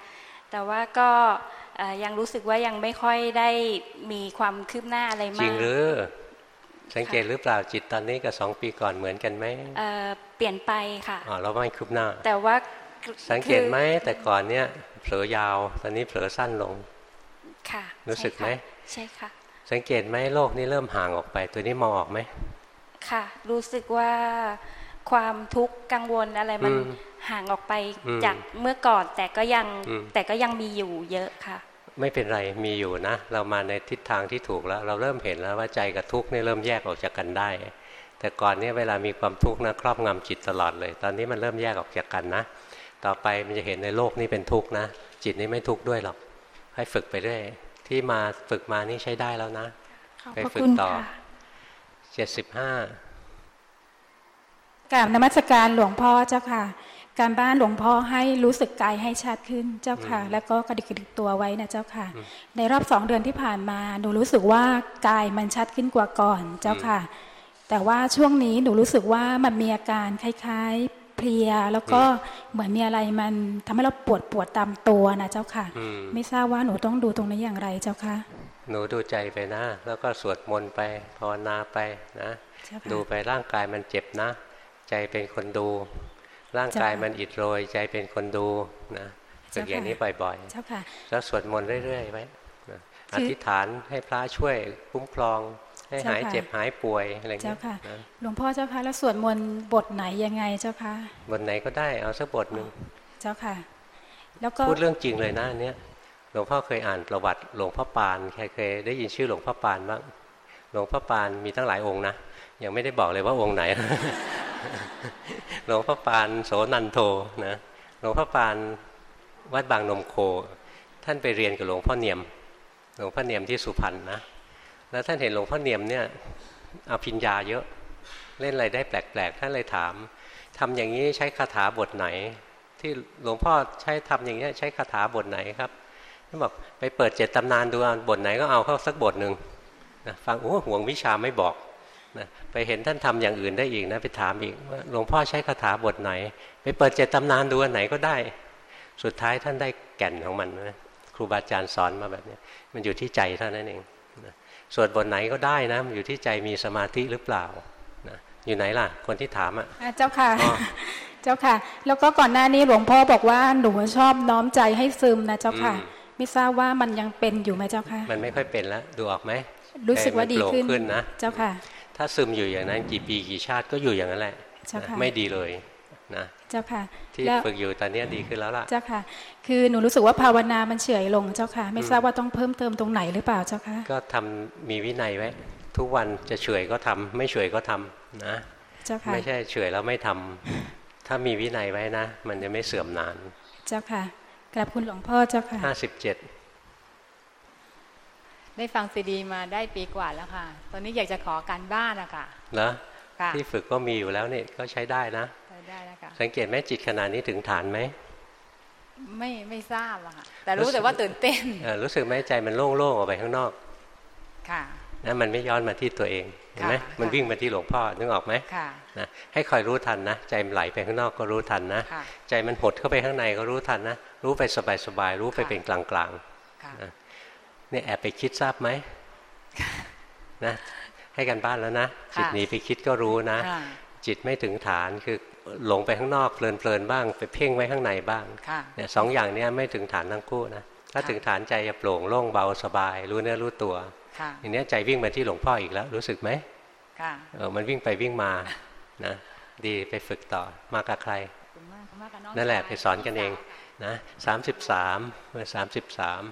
แต่ว่าก็ยังรู้สึกว่ายังไม่ค่อยได้มีความคืบหน้าอะไรมาก จริงหรือสังเกตหรือเปล่าจิตตอนนี้กับสองปีก่อนเหมือนกันไหมเปลี่ยนไปค่ะอ๋อเราไม่คืบหน้า แต่ว่าสังเกตไหมแต่ก่อนเนี้ยเผลอยาว ตอนนี้เผลอสั้นลง ค่ะ รู้สึกไหมใช่ค่ะ สังเกตไหมโลกนี้เริ่มห่างออกไป ตัวนี้มองออกไหมค่ะ รู้สึกว่าความทุกข์กังวลอะไรมันห่างออกไปจากเมื่อก่อนแต่ก็ยังแต่ก็ยังมีอยู่เยอะค่ะ ไม่เป็นไรมีอยู่นะ เรามาในทิศทางที่ถูกแล้ว เราเริ่มเห็นแล้วว่าใจกับทุกข์นี่เริ่มแยกออกจากกันได้ แต่ก่อนนี้เวลามีความทุกข์นะครอบงำจิตตลอดเลย ตอนนี้มันเริ่มแยกออกจากกันนะ ต่อไปมันจะเห็นในโลกนี้เป็นทุกข์นะ จิตนี้ไม่ทุกข์ด้วยหรอก ให้ฝึกไปเรื่อยที่มาฝึกมานี่ใช้ได้แล้วนะไปฝึกต่อเจ็ดสิบห้ากราบนมัสการหลวงพ่อเจ้าค่ะ การบ้านหลวงพ่อให้รู้สึกกายให้ชัดขึ้นเจ้าค่ะ แล้วก็กระดิกกระดิกตัวไว้นะเจ้าค่ะ ในรอบสองเดือนที่ผ่านมาหนูรู้สึกว่ากายมันชัดขึ้นกว่าก่อนเจ้าค่ะ แต่ว่าช่วงนี้หนูรู้สึกว่ามันมีอาการคล้าย ๆ เพลียแล้วก็เหมือนมีอะไรมันทำให้เราปวดปวดตามตัวนะเจ้าค่ะ ไม่ทราบว่าหนูต้องดูตรงนี้อย่างไรเจ้าค่ะ หนูดูใจไปนะ แล้วก็สวดมนต์ไปภาวนาไปนะดูไปร่างกายมันเจ็บนะ ใจเป็นคนดู ร่างกายมันอิดโรย ใจเป็นคนดูนะฝึกอย่างนี้บ่อยๆแล้วสวดมนต์เรื่อยๆไว้อธิษฐานให้พระช่วยคุ้มครอง ให้หายเจ็บหายป่วยอะไรอย่างเงี้ยหลวงพ่อเจ้าค่ะแล้วสวดมนต์บทไหนยังไงเจ้าค่ะบทไหนก็ได้เอาสักบทหนึ่งเจ้าค่ะ แล้วก็พูดเรื่องจริงเลยนะเนี้ยหลวงพ่อเคยอ่านประวัติหลวงพ่อปานใครเคยได้ยินชื่อหลวงพ่อปานบ้างหลวงพ่อปานมีตั้งหลายองค์นะยังไม่ได้บอกเลยว่าองค์ไหนหลวงพ่อปานโสนันโทนะหลวงพ่อปานวัดบางนมโค ท่านไปเรียนกับหลวงพ่อเนียม หลวงพ่อเนียมที่สุพรรณนะ แล้วท่านเห็นหลวงพ่อเนียมเนี่ยเอาพิญญาเยอะ เล่นอะไรได้แปลกๆ ท่านเลยถามทำอย่างนี้ใช้คาถาบทไหน ที่หลวงพ่อใช้ทำอย่างนี้ใช้คาถาบทไหนครับท่านบอกไปเปิดเจ็ดตำนานดูบทไหนก็เอาเข้าสักบทหนึ่งนะฟังโอ้ห่วงวิชาไม่บอกนะไปเห็นท่านทำอย่างอื่นได้อีกนะไปถามอีกว่าหลวงพ่อใช้คาถาบทไหน ไปเปิดเจตตำนานดูอันไหนก็ได้ สุดท้ายท่านได้แก่นของมันนะครูบาอาจารย์สอนมาแบบนี้มันอยู่ที่ใจเท่านั้นเอง สวดบทไหนก็ได้นะ อยู่ที่ใจมีสมาธิหรือเปล่านะอยู่ไหนล่ะ คนที่ถามอะเจ้าค่ะ เจ้าค่ะ แล้วก็ก่อนหน้านี้หลวงพ่อบอกว่าหนูชอบน้อมใจให้ซึมนะเจ้าค่ะ ไม่ทราบว่ามันยังเป็นอยู่ไหมเจ้าค่ะ มันไม่ค่อยเป็นแล้วดูออกไหมรู้สึกว่าดีขึ้นนะเจ้าค่ะ ถ้าซึมอยู่อย่างนั้นกี่ปีกี่ชาติก็อยู่อย่างนั้นแหละ ไม่ดีเลยนะ เจ้าค่ะที่ฝึกอยู่ตอนนี้ดีขึ้นแล้วล่ะเจ้าค่ะ คือหนูรู้สึกว่าภาวนามันเฉยลงเจ้าค่ะ ไม่ทราบว่าต้องเพิ่มเติมตรงไหนหรือเปล่าเจ้าค่ะก็ทำมีวินัยไว้ ทุกวันจะเฉยก็ทำไม่เฉยก็ทำนะเจ้าค่ะไม่ใช่เฉยแล้วไม่ทำถ้ามีวินัยไว้นะ มันจะไม่เสื่อมนาน เจ้าค่ะกราบคุณหลวงพ่อเจ้าค่ะห้าสิบเจ็ดได้ฟังซีดีมาได้ปีกว่าแล้วค่ะ ตอนนี้อยากจะขอการบ้านอะค่ะเหรอที่ฝึกก็มีอยู่แล้วนี่ก็ใช้ได้นะใช้ ได้นะคะสังเกตไหมจิตขนาดนี้ถึงฐานไหมไม่ไม่ทราบอะค่ะแต่รู้แต่ว่าตื่นเต้นรู้สึกไหมใจมันโล่งๆออกไปข้างนอก ค่ะนะมันไม่ย้อนมาที่ตัวเองเห็นไหมมันวิ่งมาที่หลวงพ่อนึกออกไหมนะให้คอยรู้ทันนะ ใจมันไหลไปข้างนอกก็รู้ทันนะ ใจมันหดเข้าไปข้างในก็รู้ทันนะ รู้ไปสบายๆรู้ไปเป็นกลางๆเนี่ยแอบไปคิดทราบไหมนะให้กันบ้านแล้วนะจิตหนีไปคิดก็รู้นะ จิตไม่ถึงฐานคือ หลงไปข้างนอกเพลินๆบ้าง ไปเพ่งไว้ข้างในบ้างเนี่ยสองอย่างนี้ไม่ถึงฐานทั้งคู่นะถ้าถึงฐานใจจะโปร่งโล่งเบาสบาย รู้เนื้อรู้ตัวอย่างนี้ใจวิ่งมาที่หลวงพ่ออีกแล้ว รู้สึกไหมเออมันวิ่งไปวิ่งมานะดีไปฝึกต่อมากับใคร นั่นแหละไปสอนกันเองนะสามสิบสามเมื่อสามสิบสาม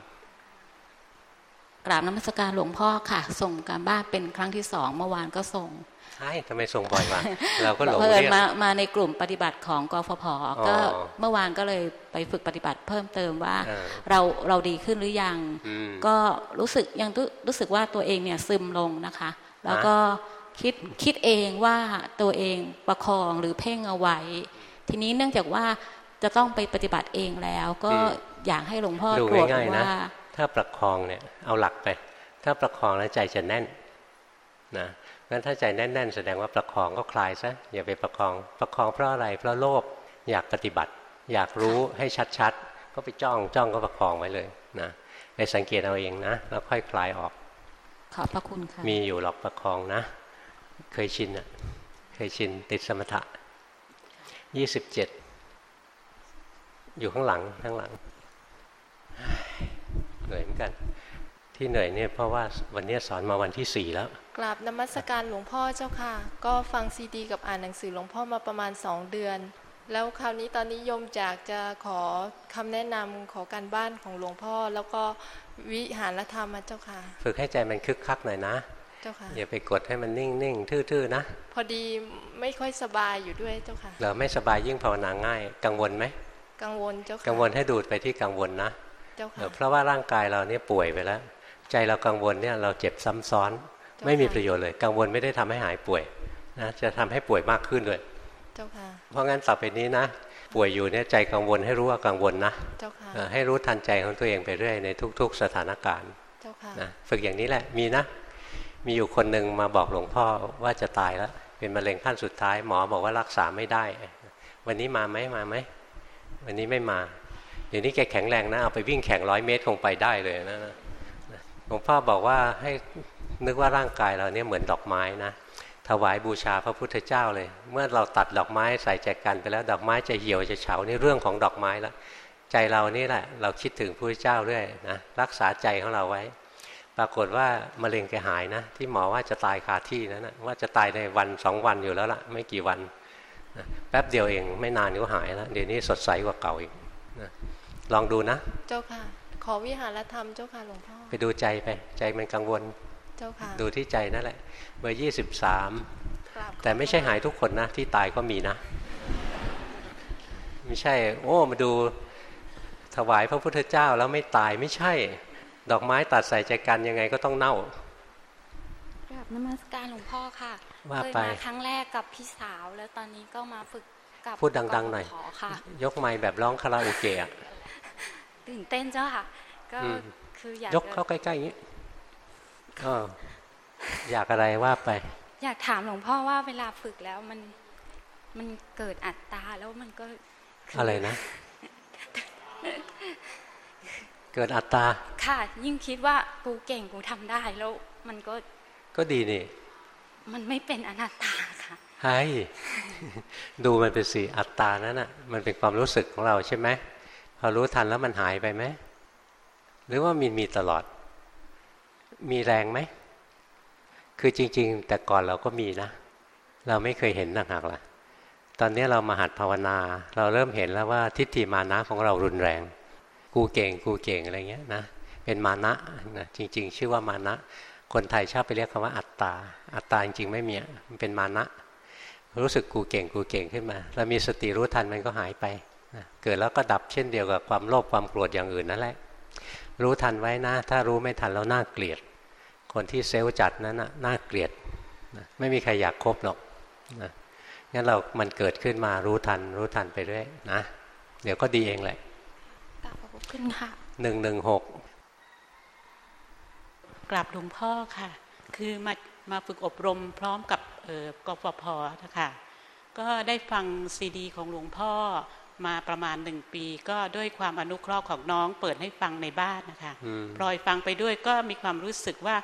กราบนมัสการหลวงพ่อค่ะ ส่งการบ้านเป็นครั้งที่สองเมื่อวานก็ส่ง ใช่ทำไมส่งบ่อยมาเราก็หลงเรียกมามาในกลุ่มปฏิบัติของกฟผก็เมื่อวานก็เลยไปฝึกปฏิบัติเพิ่มเติมว่า เราเราดีขึ้นหรือยัง ก็รู้สึกยังรู้สึกว่าตัวเองเนี่ยซึมลงนะคะ แล้วก็คิดคิดเองว่าตัวเองประคองหรือเพ่งเอาไว้ ทีนี้เนื่องจากว่าจะต้องไปปฏิบัติเองแล้ว ก็อยากให้หลวงพ่อตรวจว่าถ้าประคองเนี่ยเอาหลักไป ถ้าประคองแล้วใจจะแน่นนะ งั้นถ้าใจแน่น ๆ แสดงว่าประคองก็คลายซะอย่าไปประคอง ประคองเพราะอะไรเพราะโลภอยากปฏิบัติ อยากรู้ให้ชัดๆ ก็ไปจ้องจ้องก็ประคองไว้เลยนะไปสังเกตเอาเองนะ แล้วค่อยคลายออก ขอบพระคุณค่ะมีอยู่หรอกประคองนะ เคยชินอะเคยชินติดสมถะยี่สิบเจ็ดอยู่ข้างหลังข้างหลังเหนื่อยเหมือนกัน ที่เหนื่อยเนี่ยเพราะว่าวันนี้สอนมาวันที่สี่แล้ว กราบนมัสการหลวงพ่อเจ้าค่ะ ก็ฟังซีดี กับอ่านหนังสือหลวงพ่อมาประมาณสองเดือน แล้วคราวนี้ตอนนี้โยมจากจะขอคำแนะนำขอการบ้านของหลวงพ่อ แล้วก็วิหารธรรมเจ้าค่ะ ฝึกให้ใจมันคึกคักหน่อยนะเจ้าค่ะอย่าไปกดให้มันนิ่งนิ่งทื่อๆนะ พอดีไม่ค่อยสบายอยู่ด้วยเจ้าค่ะเราไม่สบายยิ่งภาวนาง่าย กังวลไหมกังวลเจ้าค่ะกังวลให้ดูดไปที่กังวลนะเจ้าค่ะเพราะว่าร่างกายเราเนี่ยป่วยไปแล้ว ใจเรากังวลเนี่ยเราเจ็บซ้ำซ้อน ไม่มีประโยชน์เลย กังวลไม่ได้ทำให้หายป่วยนะจะทำให้ป่วยมากขึ้นด้วยเจ้าค่ะเพราะงั้นต่อไปนี้นะ ป่วยอยู่เนี่ยใจกังวลให้รู้ว่ากังวลนะเจ้าค่ะให้รู้ทันใจของตัวเองไปเรื่อยในทุก ๆ สถานการณ์เจ้าค่ะนะฝึกอย่างนี้แหละมีนะ มีอยู่คนหนึ่งมาบอกหลวงพ่อว่าจะตายแล้ว เป็นมะเร็งขั้นสุดท้ายหมอบอกว่ารักษาไม่ได้ วันนี้มาไหมมาไหมวันนี้ไม่มาเดี๋ยวนี้แกแข็งแรงนะเอาไปวิ่งแข่งร้อยเมตรคงไปได้เลยนะหลวงพ่อบอกว่าให้ นึกว่าร่างกายเราเนี่ยเหมือนดอกไม้นะถวายบูชาพระพุทธเจ้าเลย เมื่อเราตัดดอกไม้ใส่แจกันไปแล้ว ดอกไม้จะเหี่ยวจะเฉานี่เรื่องของดอกไม้แล้วใจเรานี่แหละ เราคิดถึงพระพุทธเจ้าด้วยนะรักษาใจของเราไว้ ปรากฏว่ามะเร็งแกหายนะ ที่หมอว่าจะตายคาที่นั้นนะว่าจะตายในวันสองวันอยู่แล้วล่ะ ไม่กี่วันนะแป๊บเดียวเองไม่นานก็หายแล้วเดี๋ยวนี้สดใสกว่าเก่าอีกนะลองดูนะ เจ้าค่ะ ขอวิหารธรรมเจ้าค่ะหลวงพ่อไปดูใจไป ใจมันกังวล ดูที่ใจนั่นแหละ เบอร์ยี่สิบสามแต่ไม่ใช่หายทุกคนนะ ที่ตายก็มีนะ ไม่ใช่ โอ้มาดูถวายพระพุทธเจ้าแล้วไม่ตายไม่ใช่ ดอกไม้ตัดใส่ใจกันยังไงก็ต้องเน่ากราบนมัสการหลวงพ่อค่ะว่าไปมาครั้งแรกกับพี่สาวแล้วตอนนี้ก็มาฝึกกับพูดดัง ๆ หน่อยยกไม้แบบร้องคาราโอเกะตื่นเต้นเจ้าค่ะ ก็คืออยากยกเข้าใกล้ๆอย่างนี้ก็ อยากอะไรว่าไป อยากถามหลวงพ่อว่าเวลาฝึกแล้วมันมันเกิดอัตตาแล้วมันก็อะไรนะ เกิดอัตตา ค่ะ ยิ่งคิดว่ากูเก่งกูทำได้แล้ว มันก็ก็ดีนี่ มันไม่เป็นอนัตตาค่ะใช่ดูมันเป็นสีอัตตานั้นอะ มันเป็นความรู้สึกของเราใช่ไหมพอรู้ทันแล้วมันหายไปไหมหรือว่ามีมีตลอด มีแรงไหม คือจริง ๆ แต่ก่อนเราก็มีนะ เราไม่เคยเห็นนักหักละตอนนี้เรามาหัดภาวนา เราเริ่มเห็นแล้วว่าทิฏฐิมานะของเรารุนแรง กูเก่งกูเก่งอะไรเงี้ยนะ เป็นมานะนะจริง ๆ ชื่อว่ามานะ คนไทยชอบไปเรียกคำว่าอัตตา อัตตาจริงๆไม่มีมันเป็นมานะ รู้สึกกูเก่งกูเก่งขึ้นมา เรามีสติรู้ทันมันก็หายไปนะเกิดแล้วก็ดับเช่นเดียวกับความโลภความโกรธอย่างอื่นนั่นแหละ รู้ทันไว้นะ ถ้ารู้ไม่ทันแล้วน่าเกลียด คนที่เซลล์จัดนั้นนะน่าเกลียดนะไม่มีใครอยากคบหรอกนะงั้นเรามันเกิดขึ้นมารู้ทัน รู้ทันไปเรื่อยนะเดี๋ยวก็ดีเองแหละขอบคุณค่ะหนึ่งหนึ่งหกกราบหลวงพ่อค่ะ คือมามาฝึกอบรมพร้อมกับกฟพนะคะก็ได้ฟังซีดี ของหลวงพ่อ มาประมาณหนึ่งปีก็ด้วยความอนุเคราะห์ของน้องเปิดให้ฟังในบ้านนะคะปล่อยฟังไปด้วยก็มีความรู้สึกว่า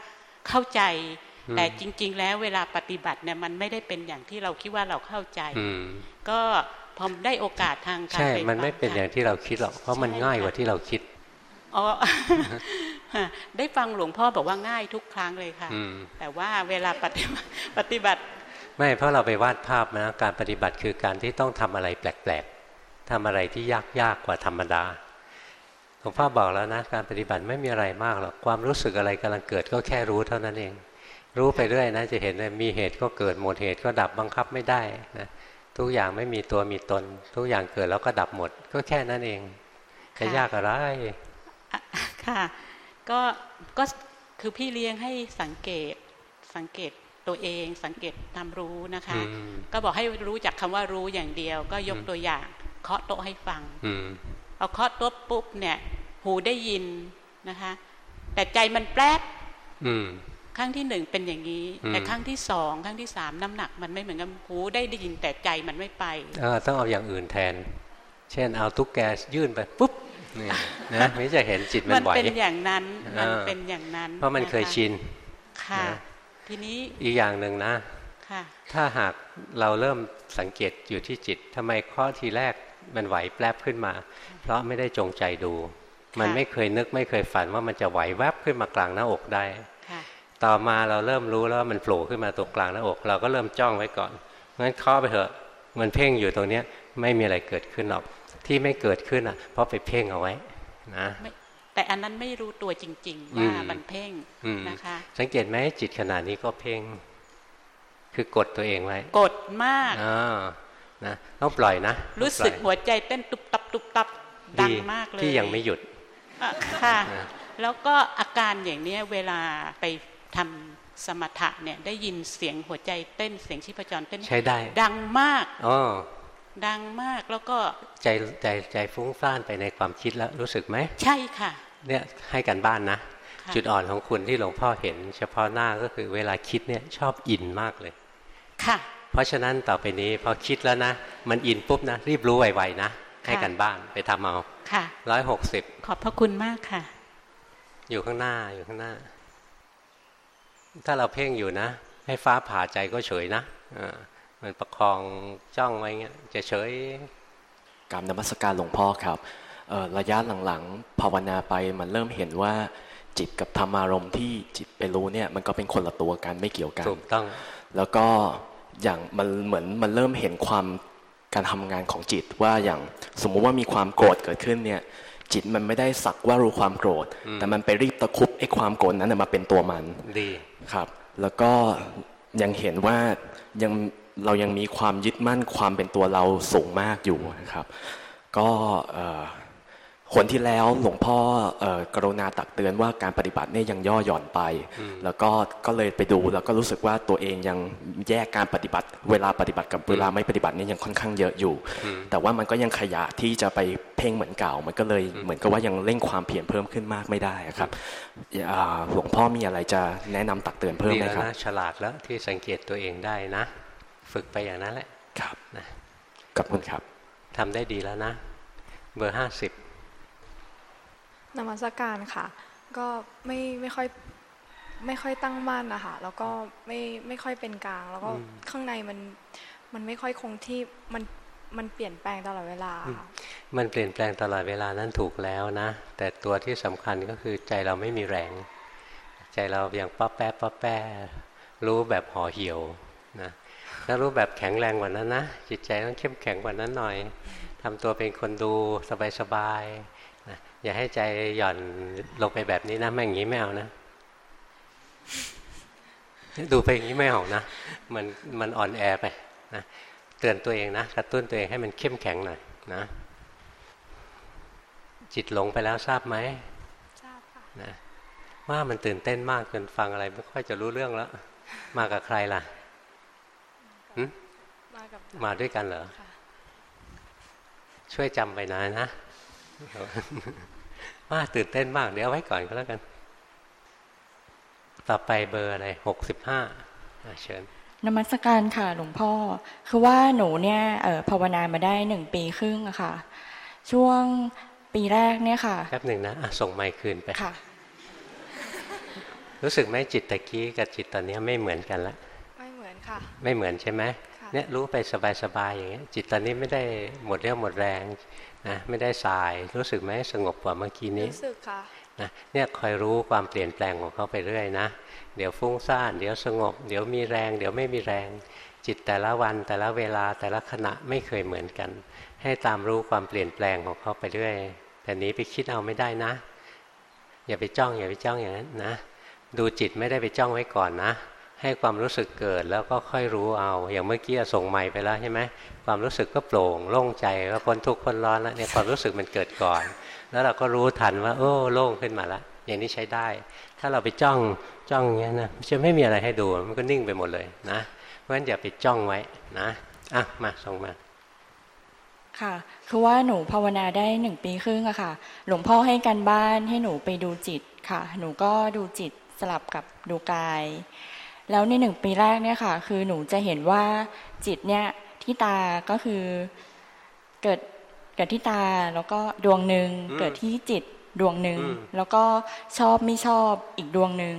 เข้าใจ แต่จริง ๆ แล้วเวลาปฏิบัติเนี่ยมันไม่ได้เป็นอย่างที่เราคิดว่าเราเข้าใจ ก็พอได้โอกาสทางการใช่ มันไม่เป็นอย่างที่เราคิดหรอก เพราะมันง่ายกว่าที่เราคิดอ๋อได้ฟังหลวงพ่อบอกว่าง่ายทุกครั้งเลยค่ะ แต่ว่าเวลาปฏิบัติปฏิบัติ ไม่เพราะเราไปวาดภาพนะการปฏิบัติคือการที่ต้องทำอะไรแปลกๆ ทำอะไรที่ยากยากกว่าธรรมดาหลวงพ่อบอกแล้วนะการปฏิบัติไม่มีอะไรมากหรอกความรู้สึกอะไรกำลังเกิดก็แค่รู้เท่านั้นเอง รู้ไปเรื่อยนะจะเห็นเลยมีเหตุก็เกิดหมดเหตุก็ดับบังคับไม่ได้นะทุกอย่างไม่มีตัวมีตน ทุกอย่างเกิดแล้วก็ดับหมด ก็แค่นั้นเองจะยากอะไรค่ะก็ก็คือพี่เลี้ยงให้สังเกตสังเกตตัวเองสังเกตทำรู้นะคะ ก็บอกให้รู้จักคำว่ารู้อย่างเดียว ก็ยกตัวอย่าง เคาะโต๊ะให้ฟังเอาเคาะโต๊ะปุ๊บเนี่ย หูได้ยินนะคะ แต่ใจมันแป๊บครั้งที่หนึ่งเป็นอย่างนี้ แต่ครั้งที่สองครั้งที่สามน้ำหนัก มันไม่เหมือนกันหูได้ได้ยินแต่ใจมันไม่ไปเออต้องเอาอย่างอื่นแทน เช่น เอาตุ๊กแกยื่นไปปุ๊บนี่นะไม่จะเห็นจิตมันไหวมันเป็นอย่างนั้นมันเป็นอย่างนั้น เพราะมันเคยชินค่ะทีนี้อีกอย่างหนึ่งนะถ้าหากเราเริ่มสังเกตอยู่ที่จิตทำไมข้อทีแรก มันไหวแปลบขึ้นมา เพราะไม่ได้จงใจดู มันไม่เคยนึกไม่เคยฝันว่ามันจะไหวแวบขึ้นมากลางหน้าอกได้ต่อมาเราเริ่มรู้แล้วมันโผล่ขึ้นมาตรงกลางหน้าอก เราก็เริ่มจ้องไว้ก่อนงั้นข้อไปเถอะมันเพ่งอยู่ตรงเนี้ยไม่มีอะไรเกิดขึ้นหรอกที่ไม่เกิดขึ้นอะ เพราะไปเพ่งเอาไว้นะแต่อันนั้นไม่รู้ตัวจริง ๆ ว่ามันเพ่งนะคะ สังเกตไหมจิตขนาดนี้ก็เพ่งคือกดตัวเองไว้ กดมากอ่า นะต้องปล่อยนะ รู้สึกหัวใจเต้นตุบตับตุบตับดังมากเลยที่ยังไม่หยุดค่ะ แล้วก็อาการอย่างเนี้ยเวลาไปทำสมถะเนี่ยได้ยินเสียงหัวใจเต้นเสียงชีพจรเต้นใช้ได้ ดังมากอ๋อดังมากแล้วก็ใจใจใจฟุ้งซ่านไปในความคิดแล้วรู้สึกไหม ใช่ค่ะ เนี่ยให้กันบ้านนะ จุดอ่อนของคุณที่หลวงพ่อเห็น เฉพาะหน้าก็คือเวลาคิดเนี่ยชอบอินมากเลย ค่ะ เพราะฉะนั้นต่อไปนี้พอคิดแล้วนะ มันอินปุ๊บนะ รีบรู้ไวๆนะ ให้กันบ้านไปทำเอาค่ะร้อยหกสิบขอบพระคุณมากค่ะ อยู่ข้างหน้าอยู่ข้างหน้า ถ้าเราเพ่งอยู่นะ ให้ฟ้าผ่าใจก็เฉยนะอ่ามันประคองจ้องไว้เงี้ยจะเฉยกรรมนมัสการหลวงพ่อครับระยะหลังๆภาวนาไปมันเริ่มเห็นว่าจิตกับธรรมารมที่จิตไปรู้เนี่ยมันก็เป็นคนละตัวกันไม่เกี่ยวกันถูกต้อง แล้วก็ อย่างมันเหมือนมันเริ่มเห็นความการทำงานของจิตว่าอย่างสมมุติว่ามีความโกรธเกิดขึ้นเนี่ย จิตมันไม่ได้สักว่ารู้ความโกรธ แต่มันไปรีบตะคุบไอ้ความโกรธนั้นมาเป็นตัวมันดีครับ แล้วก็ยังเห็นว่ายังเรายังมีความยึดมั่นความเป็นตัวเราสูงมากอยู่นะครับ ก็ คนที่แล้วหลวงพ่อกรุณาตักเตือนว่าการปฏิบัติเนี่ยยังย่อหย่อนไป แล้วก็ก็เลยไปดูแล้วก็รู้สึกว่าตัวเองยังแยกการปฏิบัติ เวลาปฏิบัติกับเวลาไม่ปฏิบัติเนี่ยยังค่อนข้างเยอะอยู่ แต่ว่ามันก็ยังขยะที่จะไปเพ่งเหมือนเก่า มันก็เลยเหมือนกับว่ายังเร่งความเพียรเพิ่มขึ้นมากไม่ได้ครับหลวงพ่อมีอะไรจะแนะนำตักเตือนเพิ่มไหมครับฉลาดแล้วที่สังเกตตัวเองได้นะ ฝึกไปอย่างนั้นแหละครับนะขอบคุณครับทำได้ดีแล้วนะ เบอร์ห้าสิบ นมัสการค่ะ ก็ไม่ไม่ค่อยไม่ค่อยตั้งมั่นนะคะแล้วก็ไม่ไม่ค่อยเป็นกลาง แล้วก็ข้างในมันมันไม่ค่อยคงที่มันมันเปลี่ยนแปลงตลอดเวลา มันเปลี่ยนแปลงตลอดเวลานั้นถูกแล้วนะ แต่ตัวที่สำคัญก็คือใจเราไม่มีแรง ใจเราอย่างป้าแป๊ป้าแป้รู้แบบห่อเหี่ยวนะถ้ารู้แบบแข็งแรงกว่านั้นนะ จิตใจต้องเข้มแข็งกว่านั้นหน่อยทำตัวเป็นคนดูสบายๆนะ อย่าให้ใจหย่อนลงไปแบบนี้นะไม่อย่างนี้ไม่เอานะ ดูไปอย่างนี้ไม่เอานะมันมันอ่อนแอไปนะเตือนตัวเองนะกระตุ้นตัวเองให้มันเข้มแข็งหน่อยนะจิตหลงไปแล้วทราบไหมทราบค่ะนะว่ามันตื่นเต้นมากจนฟังอะไรไม่ค่อยจะรู้เรื่องแล้ว มากับใครล่ะมากับมาด้วยกันเหรอช่วยจำไปนานนะ ว่าตื่นเต้นมาก เดี๋ยวไว้ก่อนก็แล้วกัน ต่อไปเบอร์อะไรหกสิบห้าเชิญนมัสการค่ะ หลวงพ่อ คือว่าหนูเนี่ยภาวนามาได้หนึ่งปีครึ่งอะค่ะ ช่วงปีแรกเนี่ยค่ะแป๊บหนึ่งนะส่งไมค์คืนไปค่ะ รู้สึกไหมจิตตะกี้กับจิตตอนนี้ไม่เหมือนกันละไม่เหมือนค่ะ ไม่เหมือนใช่ไหมเนี่ยรู้ไปสบายๆอย่างเงี้ย จิตตอนนี้ไม่ได้หมดเรี่ยวหมดแรง นะไม่ได้สายรู้สึกไหมสงบกว่าเมื่อกี้นี้รู้สึกค่ะนะเนี่ยคอยรู้ความเปลี่ยนแปลงของเขาไปเรื่อยนะ เดี๋ยวฟุ้งซ่านเดี๋ยวสงบ เดี๋ยวมีแรง เดี๋ยวไม่มีแรง จิตแต่ละวันแต่ละเวลาแต่ละขณะไม่เคยเหมือนกัน ให้ตามรู้ความเปลี่ยนแปลงของเขาไปเรื่อยแต่นี้ไปคิดเอาไม่ได้นะ อย่าไปจ้องอย่าไปจ้องอย่างนั้นนะ ดูจิตไม่ได้ไปจ้องไว้ก่อนนะ ให้ความรู้สึกเกิดแล้วก็ค่อยรู้เอา อย่างเมื่อกี้ส่งใหม่ไปแล้วใช่ไหมความรู้สึกก็โปร่งโล่งใจก็พ้นทุกข์พ้นร้อนแล้วเนี่ยความรู้สึกมันเกิดก่อน แล้วเราก็รู้ทันว่า โอ้โล่งขึ้นมาแล้วอย่างนี้ใช้ได้ ถ้าเราไปจ้องจ้องอย่างนี้นะจะไม่มีอะไรให้ดูมันก็นิ่งไปหมดเลยนะเพราะฉะนั้นอย่าไปจ้องไว้นะอะมาส่งมาค่ะ คือว่าหนูภาวนาได้หนึ่งปีครึ่งอะค่ะ หลวงพ่อให้การบ้านให้หนูไปดูจิตค่ะ หนูก็ดูจิตสลับกับดูกาย แล้วในหนึ่งปีแรกเนี่ยค่ะ คือหนูจะเห็นว่าจิตเนี่ยที่ตาก็คือเกิดเกิดที่ตาแล้วก็ดวงหนึ่งเกิดที่จิตดวงหนึ่งแล้วก็ชอบไม่ชอบอีกดวงหนึ่ง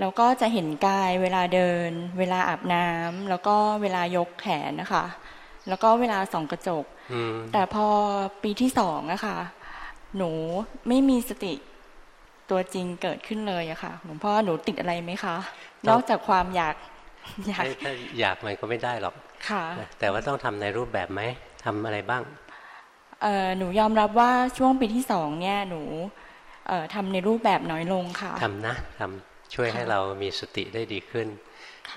แล้วก็จะเห็นกายเวลาเดิน เวลาอาบน้ำแล้วก็เวลายกแขนนะคะ แล้วก็เวลาส่องกระจกแต่พอปีที่สองอะค่ะหนูไม่มีสติ ตัวจริงเกิดขึ้นเลยอะค่ะหลวงพ่อหนูติดอะไรไหมคะ นอกจากความอยากอยากถ้าอยากมันก็ไม่ได้หรอกค่ะ แต่ว่าต้องทำในรูปแบบไหมทำอะไรบ้างเออหนูยอมรับว่าช่วงปีที่สองเนี่ยหนูเอ่อทำในรูปแบบน้อยลงค่ะทำนะทำช่วยให้เรามีสติได้ดีขึ้น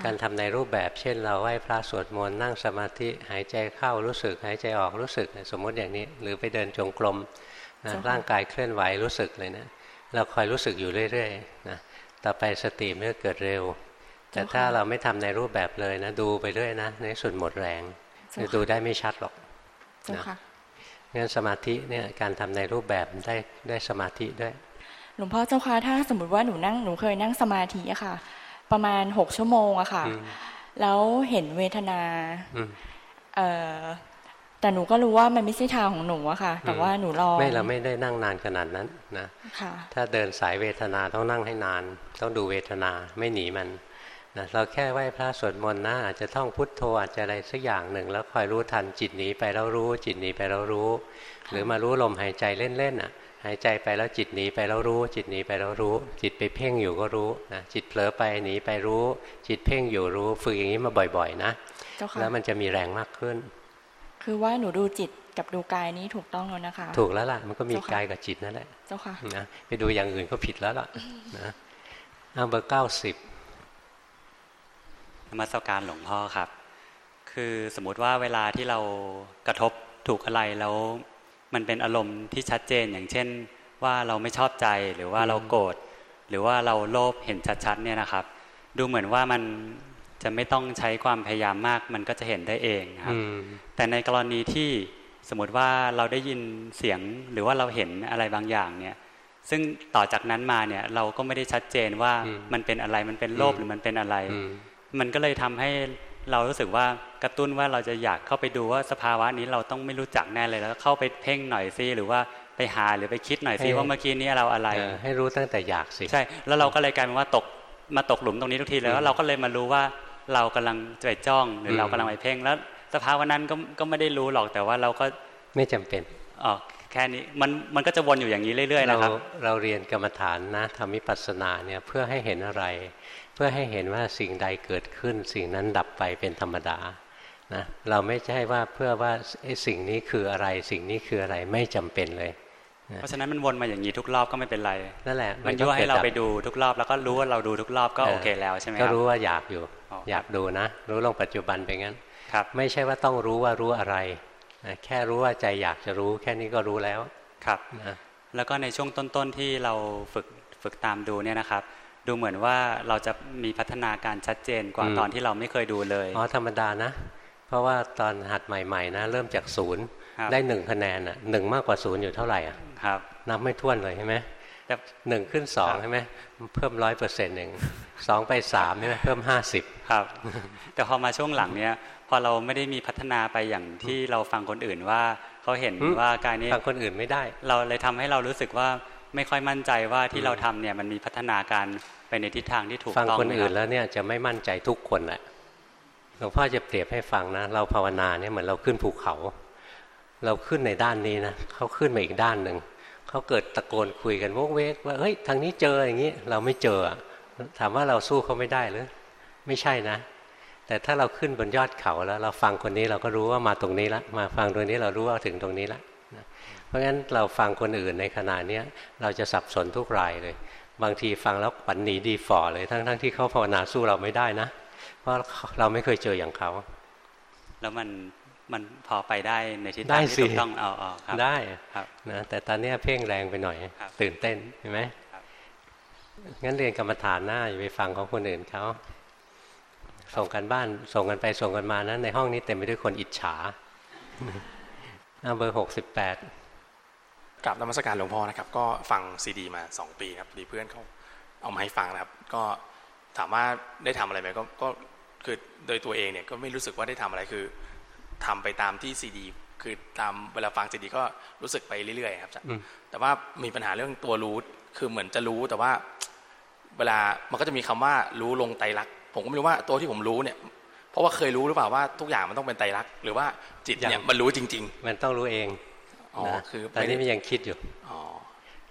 การทำในรูปแบบเช่น เราไหว้พระสวดมนต์นั่งสมาธิหายใจเข้ารู้สึก หายใจออกรู้สึกสมมติอย่างนี้ หรือไปเดินจงกรมนะร่างกายเคลื่อนไหวรู้สึกเลยนะ เราคอยรู้สึกอยู่เรื่อยๆนะต่อไปสติเมื่อเกิดเร็ว แต่ถ้าเราไม่ทำในรูปแบบเลยนะ ดูไปเรื่อยนะ ในสุดหมดแรงจะดูได้ไม่ชัดหรอกนะงั้นสมาธิเนี่ยการทำในรูปแบบได้ได้สมาธิด้วย หลวงพ่อเจ้าค่ะถ้าสมมติว่าหนูนั่งหนูเคยนั่งสมาธิอะค่ะ ประมาณหกชั่วโมงอะค่ะ แล้วเห็นเวทนาเอ่อ แต่หนูก็รู้ว่ามันไม่ใช่ทางของหนูอะค่ะ แต่ว่าหนูรอไม่เราไม่ได้นั่งนานขนาดนั้นนะถ้าเดินสายเวทนาต้องนั่งให้นาน ต้องดูเวทนาไม่หนีมันนะเราแค่ไหว้พระสวดมนต์นะอาจจะท่องพุทโธอาจจะอะไรสักอย่างหนึ่ง แล้วคอยรู้ทันจิตหนีไปแล้วรู้ จิตหนีไปแล้วรู้ หรือมารู้ลมหายใจเล่นๆอะ หายใจไปแล้วจิตหนีไปแล้วรู้ จิตหนีไปแล้วรู้ จิตไปเพ่งอยู่ก็รู้นะจิตเผลอไปหนีไปรู้ จิตเพ่งอยู่รู้ ฝึกอย่างนี้มาบ่อย ๆ นะแล้วมันจะมีแรงมากขึ้น คือว่าหนูดูจิตกับดูกายนี้ถูกต้องแล้วนะคะ ถูกแล้วล่ะ มันก็มีกายกับจิตนั่นแหละ เจ้าค่ะนะไปดูอย่างอื่นก็ผิดแล้วล่ะนะเอาเบอร์เก้าสิบมาสการหลวงพ่อครับ คือสมมติว่าเวลาที่เรากระทบถูกอะไรแล้ว มันเป็นอารมณ์ที่ชัดเจนอย่างเช่น ว่าเราไม่ชอบใจหรือว่าเราโกรธหรือว่าเราโลภเห็นชัดๆเนี่ยนะครับ ดูเหมือนว่ามัน จะไม่ต้องใช้ความพยายามมาก มันก็จะเห็นได้เองครับแต่ในกรณีที่สมมติว่าเราได้ยินเสียงหรือว่าเราเห็นอะไรบางอย่างเนี่ย ซึ่งต่อจากนั้นมาเนี่ยเราก็ไม่ได้ชัดเจนว่ามันเป็นอะไรมันเป็นโลภหรือมันเป็นอะไร มันก็เลยทำให้เรารู้สึกว่ากระตุ้นว่าเราจะอยากเข้าไปดูว่าสภาวะนี้เราต้องไม่รู้จักแน่เลยแล้วเข้าไปเพ่งหน่อยซิหรือว่าไปหาหรือไปคิดหน่อยซิว่าเมื่อกี้นี้เราอะไร ให้รู้ตั้งแต่อยากสิใช่ แล้วเราก็เลยกลายเป็นว่าตกมาตกหลุมตรงนี้ทุกทีแล้วเราก็เลยมารู้ว่า เรากำลังจะไปจ้องหรือเรากำลังไปเพ่งแล้วสภาวะนั้นก็ก็ไม่ได้รู้หรอกแต่ว่าเราก็ไม่จำเป็นอ๋อแค่นี้มันมันก็จะวนอยู่อย่างนี้เรื่อยๆนะครับ เราเรียนกรรมฐานนะทำวิปัสสนาเนี่ยเพื่อให้เห็นอะไร เพื่อให้เห็นว่าสิ่งใดเกิดขึ้น สิ่งนั้นดับไปเป็นธรรมดานะเราไม่ใช่ว่าเพื่อว่าสิ่งนี้คืออะไร สิ่งนี้คืออะไรไม่จำเป็นเลยเพราะฉะนั้นมันวนมาอย่างนี้ทุกรอบก็ไม่เป็นไรนั่นแหละมันยั่วให้เราไปดูทุกรอบแล้วก็รู้ว่าเราดูทุกรอบก็โอเคแล้วใช่ไหมครับก็รู้ว่าอยากอยู่ อยากดูนะ รู้ลงปัจจุบันไปงั้นครับไม่ใช่ว่าต้องรู้ว่ารู้อะไรนะแค่รู้ว่าใจอยากจะรู้ แค่นี้ก็รู้แล้วครับนะแล้วก็ในช่วงต้นๆที่เราฝึกฝึกตามดูเนี่ยนะครับ ดูเหมือนว่าเราจะมีพัฒนาการชัดเจนกว่าตอนที่เราไม่เคยดูเลยอ๋อธรรมดานะ เพราะว่าตอนหัดใหม่ๆนะเริ่มจากศูนย์ได้หนึ่งคะแนนอะหนึ่งมากกว่าศูนย์อยู่เท่าไหร่อะครับนับไม่ท้วนเลยใช่ไหม หนึ่งขึ้นสองใช่ไหมเพิ่มร้อยเปอร์เซ็นต์หนึ่งสองไปสามใช่ไหมเพิ่มห้าสิบครับ แต่พอมาช่วงหลังเนี้ยพอเราไม่ได้มีพัฒนาไปอย่างที่เราฟังคนอื่นว่าเขาเห็นว่าการนี้ฟังคนอื่นไม่ได้ เราเลยทำให้เรารู้สึกว่าไม่ค่อยมั่นใจว่าที่เราทำเนี่ยมันมีพัฒนาการไปในทิศทางที่ถูกต้องฟังคนอื่นแล้วเนี่ยจะไม่มั่นใจทุกคนแหละหลวงพ่อจะเปรียบให้ฟังนะ เราภาวนาเนี่ยเหมือนเราขึ้นภูเขา เราขึ้นในด้านนี้นะเขาขึ้นมาอีกด้านหนึ่ง เขาเกิดตะโกนคุยกันวกเวกว่าเฮ้ยทางนี้เจออย่างนี้เราไม่เจอ ถามว่าเราสู้เขาไม่ได้หรือ ไม่ใช่นะ แต่ถ้าเราขึ้นบนยอดเขาแล้ว เราฟังคนนี้เราก็รู้ว่ามาตรงนี้ละมาฟังตรงนี้เรารู้ว่าถึงตรงนี้ละเพราะงั้นเราฟังคนอื่นในขณะนี้เราจะสับสนทุกรายเลย บางทีฟังแล้วปันหนีดีฝ่อเลยทั้งๆทที่เขาภาวนาสู้เราไม่ได้นะ เพราะเราไม่เคยเจออย่างเขา แล้วมัน มันพอไปได้ในทิศทางที่ถูกต้องเอาเอาครับได้ครับนะแต่ตอนนี้เพ่งแรงไปหน่อย ตื่นเต้นเห็นไหมงั้นเรียนกรรมฐานหน้าอย่าไปฟังของคนอื่นเขาส่งกันบ้านส่งกันไปส่งกันมานะในห้องนี้เต็มไปด้วยคนอิจฉาเบอร์หกสิบแปดกับนมัสการหลวงพ่อนะครับ ก็ฟังซีดีมาสองปีครับดีเพื่อนเขาเอามาให้ฟังนะครับ ก็ถามว่าได้ทำอะไรไหมก็ก็คือโดยตัวเองเนี่ยก็ไม่รู้สึกว่าได้ทำอะไรคือ ทำไปตามที่ซีดีคือตามเวลาฟังซีดีก็รู้สึกไปเรื่อยๆครับแต่ว่ามีปัญหาเรื่องตัวรู้คือเหมือนจะรู้แต่ว่าเวลามันก็จะมีคำว่ารู้ลงไตรักผมก็ไม่รู้ว่าตัวที่ผมรู้เนี่ย เพราะว่าเคยรู้หรือเปล่าว่าทุกอย่างมันต้องเป็นไตรักหรือว่าจิตเนี่ยมันรู้จริง ๆ มันต้องรู้เองอ๋อคือตอนนี้มันยังคิดอยู่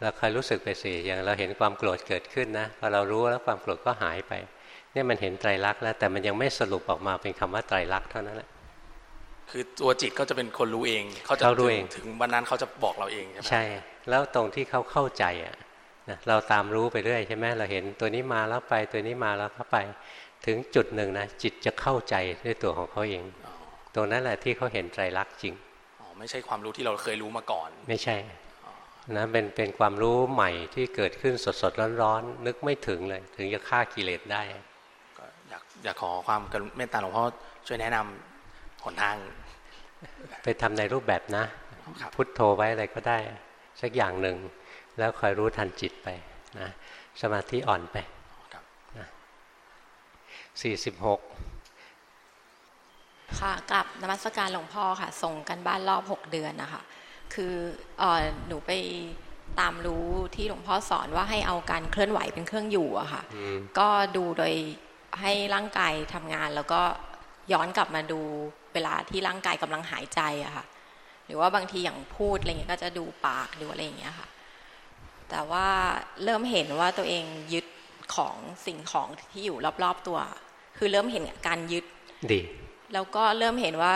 เราคอยรู้สึกไปสิอย่างเราเห็นความโกรธเกิดขึ้นนะพอเรารู้แล้วความโกรธก็หายไป เนี่ยมันเห็นไตรลักษณ์แล้วแต่มันยังไม่สรุปออกมาเป็นคำว่าไตรลักษณ์เท่านั้นแหละ คือตัวจิตก็จะเป็นคนรู้เองเขาจะรู้เองถึงวันนั้นเขาจะบอกเราเองใช่ไหมใช่ แล้วตรงที่เขาเข้าใจอะนะเราตามรู้ไปเรื่อยใช่ไหมเราเห็นตัวนี้มาแล้วไปตัวนี้มาแล้วเข้าไป ถึงจุดหนึ่งนะจิตจะเข้าใจด้วยตัวของเขาเอง ตรงนั้นแหละที่เขาเห็นไตรลักษณ์จริงไม่ใช่ความรู้ที่เราเคยรู้มาก่อน ไม่ใช่นะเป็นเป็นความรู้ใหม่ที่เกิดขึ้นสดสดร้อนร้อนนึกไม่ถึงเลย ถึงจะฆ่ากิเลสได้ก็อยากอยากขอความเมตตาหลวงพ่อช่วยแนะนำ หนทาง ไปทำในรูปแบบนะ พุทโธไว้อะไรก็ได้ สักอย่างหนึ่ง แล้วคอยรู้ทันจิตไปนะสมาธิอ่อนไปสี่สิบหกค่ะกับนมัสการหลวงพ่อค่ะ ส่งกันบ้านรอบหกเดือนนะคะคืออหนูไปตามรู้ที่หลวงพ่อสอนว่าให้เอาการเคลื่อนไหวเป็นเครื่องอยู่อะค่ะ ก็ดูโดยให้ร่างกายทำงานแล้วก็ย้อนกลับมาดู เวลาที่ร่างกายกำลังหายใจอะค่ะ หรือว่าบางทีอย่างพูดอะไรเงี้ยก็จะดูปากดูอะไรอย่างเงี้ยค่ะ แต่ว่าเริ่มเห็นว่าตัวเองยึดของสิ่งของที่อยู่รอบๆตัว คือเริ่มเห็นการยึดดี แล้วก็เริ่มเห็นว่า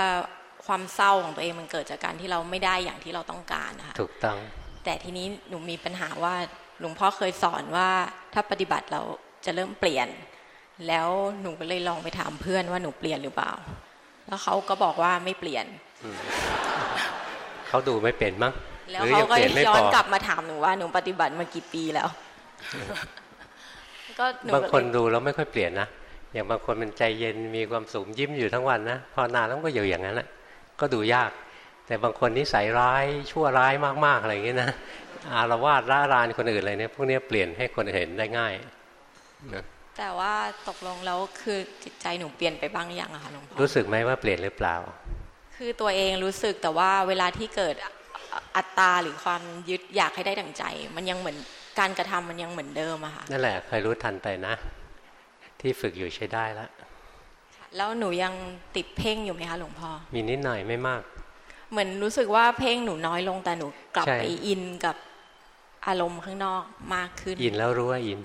ความเศร้าของตัวเองมันเกิดจากการที่เราไม่ได้อย่างที่เราต้องการนะคะถูกต้อง แต่ทีนี้หนูมีปัญหาว่าหลวงพ่อเคยสอนว่าถ้าปฏิบัติเราจะเริ่มเปลี่ยน แล้วหนูก็เลยลองไปถามเพื่อนว่าหนูเปลี่ยนหรือเปล่า แล้วเขาก็บอกว่าไม่เปลี่ยนเขาดูไม่เป็นมั้งแล้วเขาก็ย้อนกลับมาถามหนูว่าหนูปฏิบัติมากี่ปีแล้วก็บางคนดูแล้วไม่ค่อยเปลี่ยนนะอย่างบางคนมันใจเย็นมีความสุขยิ้มอยู่ทั้งวันนะพอนานแล้วก็อยู่อย่างนั้นแหละก็ดูยาก แต่บางคนนิสัยร้ายชั่วร้ายมากๆอะไรอย่างเงี้ยนะอารวาสร่ารานคนอื่นอะไรเนี่ยพวกนี้เปลี่ยนให้คนเห็นได้ง่ายนะ แต่ว่าตกลงแล้วคือจิตใจหนูเปลี่ยนไปบ้างอย่างอะคะหลวงพ่อรู้สึกไหมว่าเปลี่ยนหรือเปล่า คือตัวเองรู้สึกแต่ว่าเวลาที่เกิดอัตตาหรือความยึดอยากให้ได้ดั่งใจ มันยังเหมือนการกระทำมันยังเหมือนเดิมอะค่ะนั่นแหละเคยรู้ทันไปนะ ที่ฝึกอยู่ใช้ได้แล้วแล้วหนูยังติดเพ่งอยู่ไหมคะหลวงพ่อมีนิดหน่อยไม่มาก เหมือนรู้สึกว่าเพ่งหนูน้อยลงแต่หนูกลับไปอินกับอารมณ์ข้างนอกมากขึ้น อินแล้วรู้ว่าอิน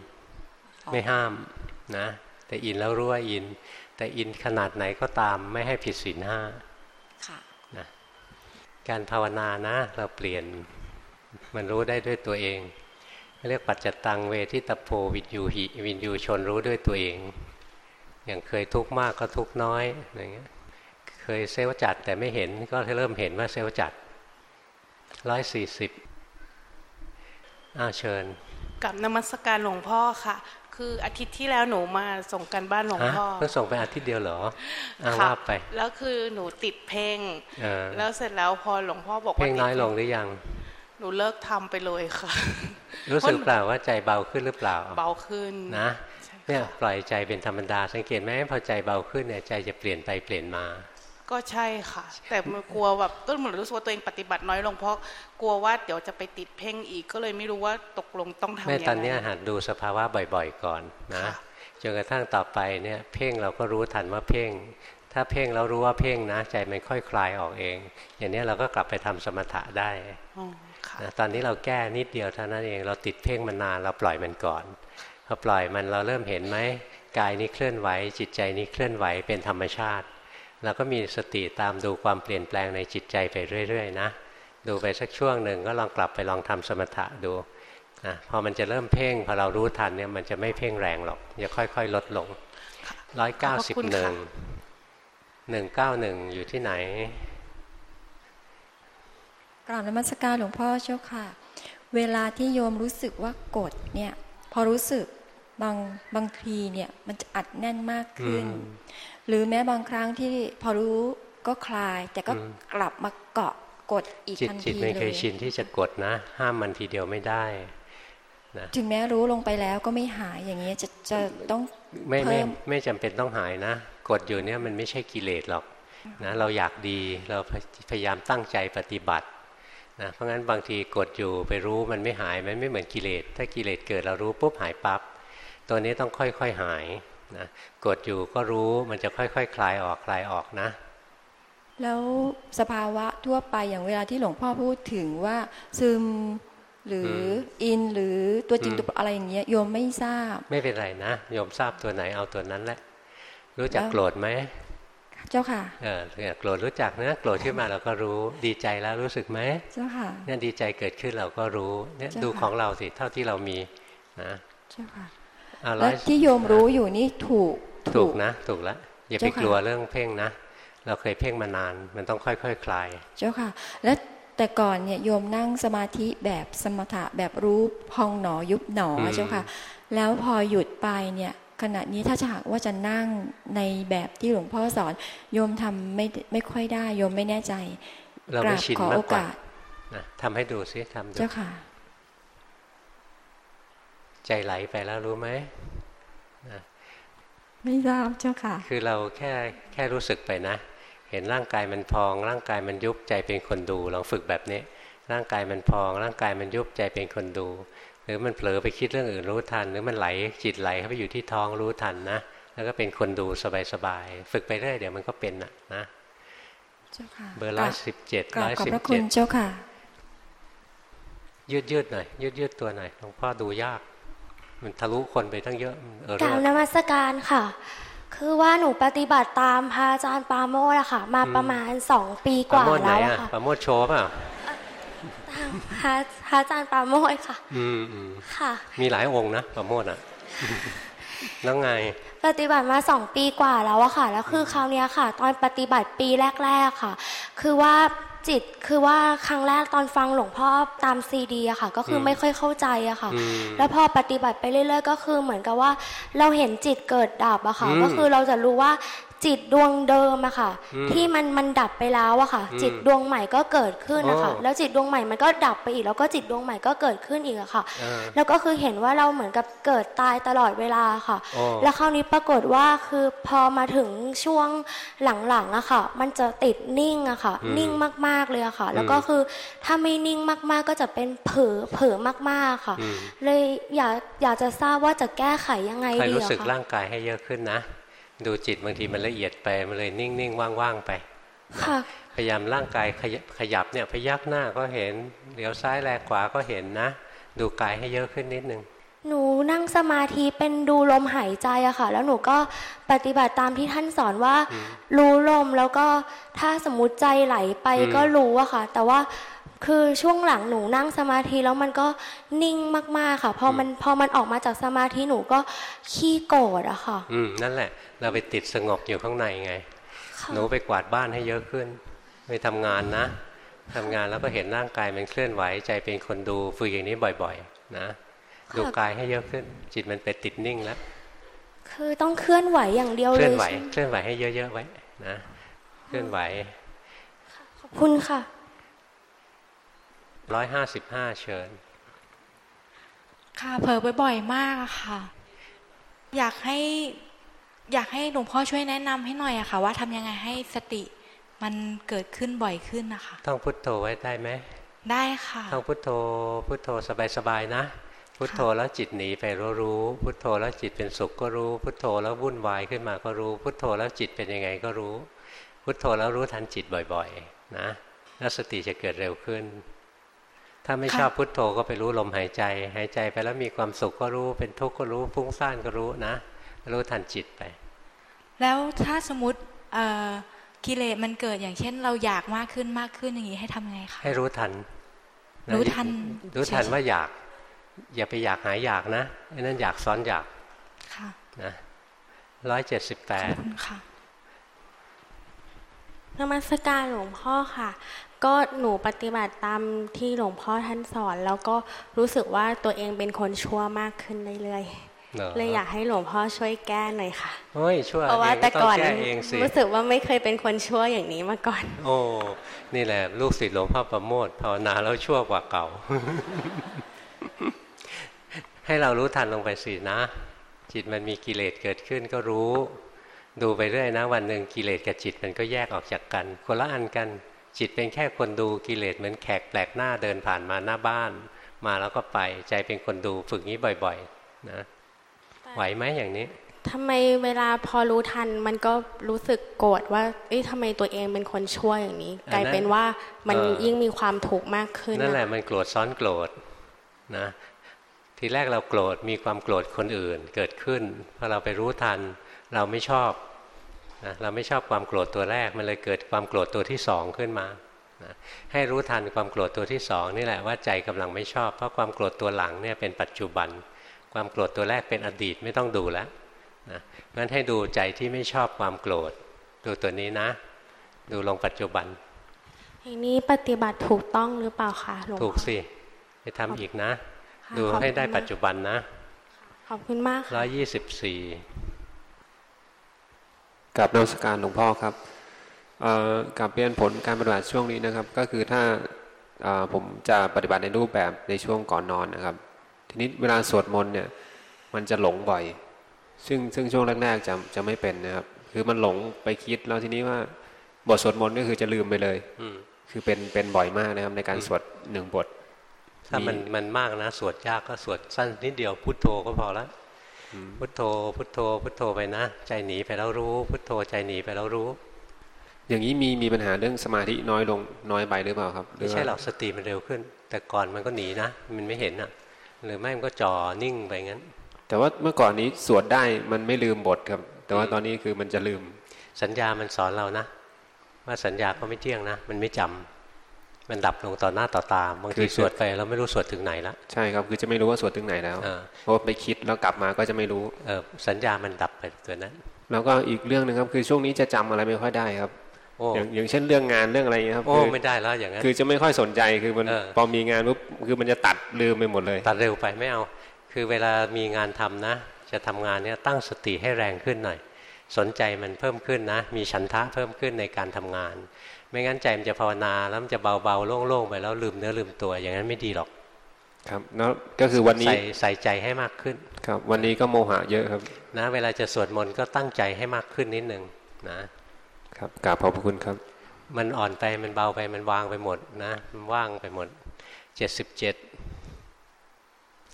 ไม่ห้าม นะ แต่อินแล้วรู้ว่าอิน แต่อินขนาดไหนก็ตามไม่ให้ผิดศีลห้านะการภาวนานะ เราเปลี่ยนมันรู้ได้ด้วยตัวเองเรียกปัจจตังเวทิตโพวินยูหิวินยูชนรู้ด้วยตัวเอง อย่างเคยทุกข์มากก็ทุกข์น้อยอย่างเงี้ยเคยเซลล์จัดแต่ไม่เห็นก็เริ่มเห็นว่าเซลล์จัดร้อยสี่สิบอ้าเชิญ กับนมัสการหลวงพ่อค่ะ คืออาทิตย์ที่แล้วหนูมาส่งกันบ้านหลวงพ่อเพิ่งส่งไปอาทิตย์เดียวเหรออ้าว่าไป แล้วคือหนูติดเพลงแล้วเสร็จแล้วพอหลวงพ่อบอกว่าเพลงน้อยลงหรือยัง หนูเลิกทำไปเลยค่ะ รู้สึกเปล่าว่าใจเบาขึ้นหรือเปล่า เบาขึ้นนะเนี่ยปล่อยใจเป็นธรรมดาสังเกตไหมพอใจเบาขึ้นเนี่ยใจจะเปลี่ยนไปเปลี่ยนมา ก็ใช่ค่ะ แต่มันกลัวแบบก็เหมือนรู้สึกว่าตัวเองปฏิบัติน้อยลงเพราะกลัวว่าเดี๋ยวจะไปติดเพ่งอีกก็เลยไม่รู้ว่าตกลงต้องทำยังไงไม่ตอนนี้หัดดูสภาวะบ่อย ๆ ก่อนนะจนกระทั่งต่อไปเนี่ยเพ่งเราก็รู้ทันว่าเพ่ง ถ้าเพ่งเรารู้ว่าเพ่งนะ ใจมันค่อยคลายออกเอง อย่างนี้เราก็กลับไปทำสมถะได้นะตอนนี้เราแก้นิดเดียวเท่านั้นเองเราติดเพ่งมานานเราปล่อยมันก่อนพอปล่อยมันเราเริ่มเห็นไหมกายนี้เคลื่อนไหว จิตใจนี้เคลื่อนไหวเป็นธรรมชาติ เราก็มีสติตามดูความเปลี่ยนแปลงในจิตใจไปเรื่อยๆนะดูไปสักช่วงหนึ่งก็ลองกลับไปลองทำสมถะดูนะพอมันจะเริ่มเพ่งพอเรารู้ทันเนี่ยมันจะไม่เพ่งแรงหรอกจะค่อยๆ ลดลงร้อยเก้าสิบหนึ่งหนึ่งเก้าหนึ่งอยู่ที่ไหนกราบนมัสการหลวงพ่อเจ้าค่ะ เวลาที่โยมรู้สึกว่ากดเนี่ยพอรู้สึกบางบางทีเนี่ยมันจะอัดแน่นมากขึ้น หรือแม้บางครั้งที่พอรู้ก็คลายแต่ก็กลับมาเกาะกดอีกทันทีเลยจิตไม่เคยชินที่จะกดนะ ห้ามมันทีเดียวไม่ได้นะถึงแม้รู้ลงไปแล้วก็ไม่หายอย่างนี้จะจะต้องไม่ไม่ไม่จำเป็นต้องหายนะ กดอยู่เนี่ยมันไม่ใช่กิเลสหรอกนะเราอยากดีเราพยายามตั้งใจปฏิบัตินะเพราะงั้นบางทีกดอยู่ไปรู้มันไม่หายมันไม่เหมือนกิเลสถ้ากิเลสเกิดเรารู้ปุ๊บหายปับ๊บตัวนี้ต้องค่อยๆหาย นะกดอยู่ก็รู้มันจะค่อยๆคคลายออกคลายออกนะ แล้วสภาวะทั่วไปอย่างเวลาที่หลวงพ่อพูดถึงว่าซึมหรืออินหรือตัวจริงตัวอะไรอย่างเงี้ยโยมไม่ทราบ ไม่เป็นไรนะโยมทราบตัวไหนเอาตัวนั้นแหละ รู้จักโกรธไหมเจ้าค่ะเออโกรธรู้จักนะโกรธขึ้นมาเราก็รู้ดีใจแล้วรู้สึกไหมเจ้าค่ะเนี่ยดีใจเกิดขึ้นเราก็รู้เนี่ยดูของเราสิเท่าที่เรามีนะเจ้าค่ะ แล้วที่โยมรู้อยู่นี่ถูกถูกนะ ถูกแล้วอย่าไปกลัวเรื่องเพ่งนะ เราเคยเพ่งมานาน มันต้องค่อยๆคคลาย เจ้าค่ะ แล้วแต่ก่อนเนี่ยโยมนั่งสมาธิแบบสมถะแบบรู้พองหนอยุบหนอเจ้าค่ะ แล้วพอหยุดไปเนี่ย ขณะนี้ถ้าจะหากว่าจะนั่งในแบบที่หลวงพ่อสอน โยมทำไม่ไม่ค่อยได้ โยมไม่แน่ใจเราไม่ชินมากกว่านะทำให้ดูซิทำดูเจ้าค่ะ ใจไหลไปแล้วรู้ไหมไม่ทราบเจ้าค่ะ คือเราแค่แค่รู้สึกไปนะ เห็นร่างกายมันพอง ร่างกายมันยุบใจเป็นคนดูลองฝึกแบบนี้ ร่างกายมันพอง ร่างกายมันยุบใจเป็นคนดูรือมันเผลอไปคิดเรื่องอื่นรู้ทัน หรือมันไหลจิตไหลเข้าไปอยู่ที่ท้องรู้ทันนะแล้วก็เป็นคนดูสบายๆฝึกไปเรื่อยเดี๋ยวมันก็เป็นนะนะเบอร์ร้อยสิบเจ็ดร้อยสิบเจ็ดเจ้าค่ะ ยืดยืดหน่อยยืดยืดตัวหน่อยหลวงพ่อดูยาก มันทะลุคนไปทั้งเยอะเออกล่าวนมัสการค่ะ คือว่าหนูปฏิบัติตามพระอาจารย์ปาโมดอะค่ะ มาประมาณสองปีกว่าแล้วค่ะปาโมดโชว์ป่ะพระพระอาจารย์ปาโมดค่ะ อืมค่ะ มีหลายองค์นะปาโมดอะแล้วไง ปฏิบัติมาสองปีกว่าแล้วอะค่ะ แล้วคือคราวนี้ค่ะ ตอนปฏิบัติปีแรก ๆค่ะ คือว่า จิตคือว่าครั้งแรกตอนฟังหลวงพ่อตามซีดีอะค่ะ ก็คือไม่ค่อยเข้าใจอะค่ะ แล้วพอปฏิบัติไปเรื่อยๆ ก็คือเหมือนกับว่า เราเห็นจิตเกิดดับอะค่ะ ก็คือเราจะรู้ว่า จิตดวงเดิมอะค่ะ ที่มันมันดับไปแล้วอะค่ะ จิตดวงใหม่ก็เกิดขึ้นนะคะแล้วจิตดวงใหม่มันก็ดับไปอีก แล้วก็จิตดวงใหม่ก็เกิดขึ้นอีกอะค่ะ แล้วก็คือเห็นว่าเราเหมือนกับเกิดตายตลอดเวลาค่ะ แล้วคราวนี้ปรากฏว่าคือพอมาถึงช่วงหลังๆอะค่ะ มันจะติดนิ่งอะค่ะ นิ่งมากๆเลยอะค่ะ แล้วก็คือถ้าไม่นิ่งมากๆก็จะเป็นเผลอเผลอมากๆค่ะ เลยอยากอยากจะทราบว่าจะแก้ไขยังไงดีอะค่ะใครรู้สึกร่างกายให้เยอะขึ้นนะ ดูจิตบางทีมันละเอียดไปมันเลยนิ่งๆว่างๆไปพยายามร่างกายขยับเนี่ยพยักหน้าก็เห็นเดี๋ยวซ้ายแลขวาก็เห็นนะ ดูกายให้เยอะขึ้นนิดนึงหนูนั่งสมาธิเป็นดูลมหายใจอะค่ะ แล้วหนูก็ปฏิบัติตามที่ท่านสอนว่า รู้ลมแล้วก็ถ้าสมมติใจไหลไปก็รู้อะค่ะ แต่ว่าคือช่วงหลังหนูนั่งสมาธิแล้วมันก็นิ่งมากๆค่ะ พอมันพอมันออกมาจากสมาธิหนูก็ขี้โกรธอะค่ะ อืมนั่นแหละ เราไปติดสงบอยู่ข้างในไง หนูไปกวาดบ้านให้เยอะขึ้น ไปทำงานนะทำงานแล้วก็เห็นร่างกายมันเคลื่อนไหว ใจเป็นคนดูฝึกอย่างนี้บ่อยๆ นะ ดูกายให้เยอะขึ้น จิตมันไปติดนิ่งแล้ว คือต้องเคลื่อนไหวอย่างเดียวเลยเคลื่อนไหว เคลื่อนไหวให้เยอะๆไว้นะ เคลื่อนไหว ขอบคุณค่ะ ร้อยห้าสิบห้าเชิญ ค่ะเผลอบ่อยๆมากอะค่ะ อยากให้ อยากให้หลวงพ่อช่วยแนะนำให้หน่อยอะค่ะ ว่าทำยังไงให้สติมันเกิดขึ้นบ่อยขึ้นนะคะต้องพุทโธไว้ได้ไหมได้ค่ะต้องพุทโธพุทโธสบายๆนะ พุทโธแล้วจิตหนีไปรู้รู้พุทโธแล้วจิตเป็นสุขก็รู้ พุทโธแล้ววุ่นวายขึ้นมาก็รู้ พุทโธแล้วจิตเป็นยังไงก็รู้ พุทโธแล้วรู้ทันจิตบ่อยๆ นะแล้วสติจะเกิดเร็วขึ้น ถ้าไม่ชอบพุทโธก็ไปรู้ลมหายใจ หายใจไปแล้วมีความสุขก็รู้ เป็นทุกข์ก็รู้ ฟุ้งซ่านก็รู้นะ รู้ทันจิตไป แล้วถ้าสมมติกิเลสมันเกิดอย่างเช่น เราอยากมากขึ้นมากขึ้นอย่างนี้ให้ทำไงคะให้รู้ทัน รู้ทัน รู้ทันว่าอยาก อย่าไปอยากหายอยากนะนั่นอยากซ้อนอยากค่ะนะร้อยเจ็ดสิบแปดค่ะนมัสการหลวงพ่อค่ะ ก็หนูปฏิบัติตามที่หลวงพ่อท่านสอน แล้วก็รู้สึกว่าตัวเองเป็นคนชั่วมากขึ้นเรื่อยๆ เลยอยากให้หลวงพ่อช่วยแก้หน่อยค่ะโอ้ยชั่วเพราะว่าแต่ก่อนรู้สึกว่าไม่เคยเป็นคนชั่วอย่างนี้มาก่อน โอ้นี่แหละ ลูกศิษย์หลวงพ่อประโมทภาวนาแล้วชั่วกว่าเก่า ให้เรารู้ทันลงไปสินะ จิตมันมีกิเลสเกิดขึ้นก็รู้ ดูไปเรื่อยนะ วันหนึ่งกิเลสกับจิตมันก็แยกออกจากกัน คนละอันกัน จิตเป็นแค่คนดูกิเลสเหมือนแขกแปลกหน้าเดินผ่านมาหน้าบ้าน มาแล้วก็ไปใจเป็นคนดูฝึกนี้บ่อย ๆ นะ ไหวไหมอย่างนี้ทำไมเวลาพอรู้ทันมันก็รู้สึกโกรธว่า เอ้ยทำไมตัวเองเป็นคนชั่วอย่างนี้ กลายเป็นว่ามันยิ่งมีความถูกมากขึ้นนั่นแหละมันโกรธซ้อนโกรธนะทีแรกเราโกรธมีความโกรธคนอื่นเกิดขึ้นพอเราไปรู้ทันเราไม่ชอบนะเราไม่ชอบความโกรธตัวแรกมันเลยเกิดความโกรธตัวที่สองขึ้นมานะให้รู้ทันความโกรธตัวที่สองนี่แหละว่าใจกำลังไม่ชอบ เพราะความโกรธตัวหลังเนี่ยเป็นปัจจุบัน ความโกรธตัวแรกเป็นอดีตไม่ต้องดูแล้วนะงั้นให้ดูใจที่ไม่ชอบความโกรธ ดูตัวนี้นะ ดูลงปัจจุบัน อย่างนี้ปฏิบัติถูกต้องหรือเปล่าคะหลวงถูกสิไปทำอีกนะ ดูให้ได้ปัจจุบันนะ ขอบคุณมากร้อยยี่สิบสี่กับนักสการหลวงพ่อครับกับเรียนผลการปฏิบัติช่วงนี้นะครับ ก็คือถ้าผมจะปฏิบัติในรูปแบบในช่วงก่อนนอนนะครับ ทีนี้เวลาสวดมนต์เนี่ย มันจะหลงบ่อย ซึ่งซึ่งช่วงแรกๆจะจะไม่เป็นนะครับ คือมันหลงไปคิดแล้วทีนี้ว่า บทสวดมนต์ก็คือจะลืมไปเลยคือเป็นเป็นบ่อยมากนะครับในการสวดหนึ่งบท ถ้ามันมันมากนะ สวดยากก็สวดสั้นนิดเดียวพุทโธก็พอแล้วพุทโธ พุทโธ พุทโธไปนะใจหนีไปแล้วรู้ พุทโธใจหนีไปแล้วรู้ อย่างนี้มีมีปัญหาเรื่องสมาธิน้อยลงน้อยไปหรือเปล่าครับไม่ใช่หรอกสติมันเร็วขึ้น แต่ก่อนมันก็หนีนะ มันไม่เห็นอะ หรือไม่มันก็จ่อนิ่งไปงั้น แต่ว่าเมื่อก่อนนี้สวดได้มันไม่ลืมบทครับ แต่ว่าตอนนี้คือมันจะลืม สัญญามันสอนเรานะ ว่าสัญญาก็ไม่เที่ยงนะ มันไม่จำมันดับลงต่อหน้าต่อตาบางทีสวดไปเราไม่รู้สวดถึงไหนแล้วใช่ครับคือจะไม่รู้ว่าสวดถึงไหนแล้วเพราะไปคิดแล้วกลับมาก็จะไม่รู้เอสัญญามันดับไปตัวนั้น แล้วก็อีกเรื่องหนึ่งครับคือช่วงนี้จะจำอะไรไม่ค่อยได้ครับ อย่างอย่างเช่นเรื่องงานเรื่องอะไรครับโอ้ไม่ได้แล้วอย่างนั้นคือจะไม่ค่อยสนใจคือมันพอมีงานปุ๊บคือมันจะตัดลืมไปหมดเลย ตัดเร็วไปไม่เอา คือเวลามีงานทำนะ จะทำงานเนี้ยตั้งสติให้แรงขึ้นหน่อย สนใจมันเพิ่มขึ้นนะ มีฉันทะเพิ่มขึ้นในการทำงาน ไม่งั้นใจมันจะภาวนาแล้วมันจะเบาๆโล่งๆไปแล้วลืมเนื้อลืมตัวอย่างนั้นไม่ดีหรอกครับแล้วก็คือวันนี้ใส่ใส่ใจให้มากขึ้น ครับ วันนี้ก็โมหะเยอะครับ นะ เวลาจะสวดมนต์ก็ตั้งใจให้มากขึ้นนิดนึงนะ ครับกราบขอบพระคุณครับ มันอ่อนไปมันเบาไปมันวางไปหมดนะมันว่างไปหมดเจ็ดสิบเจ็ด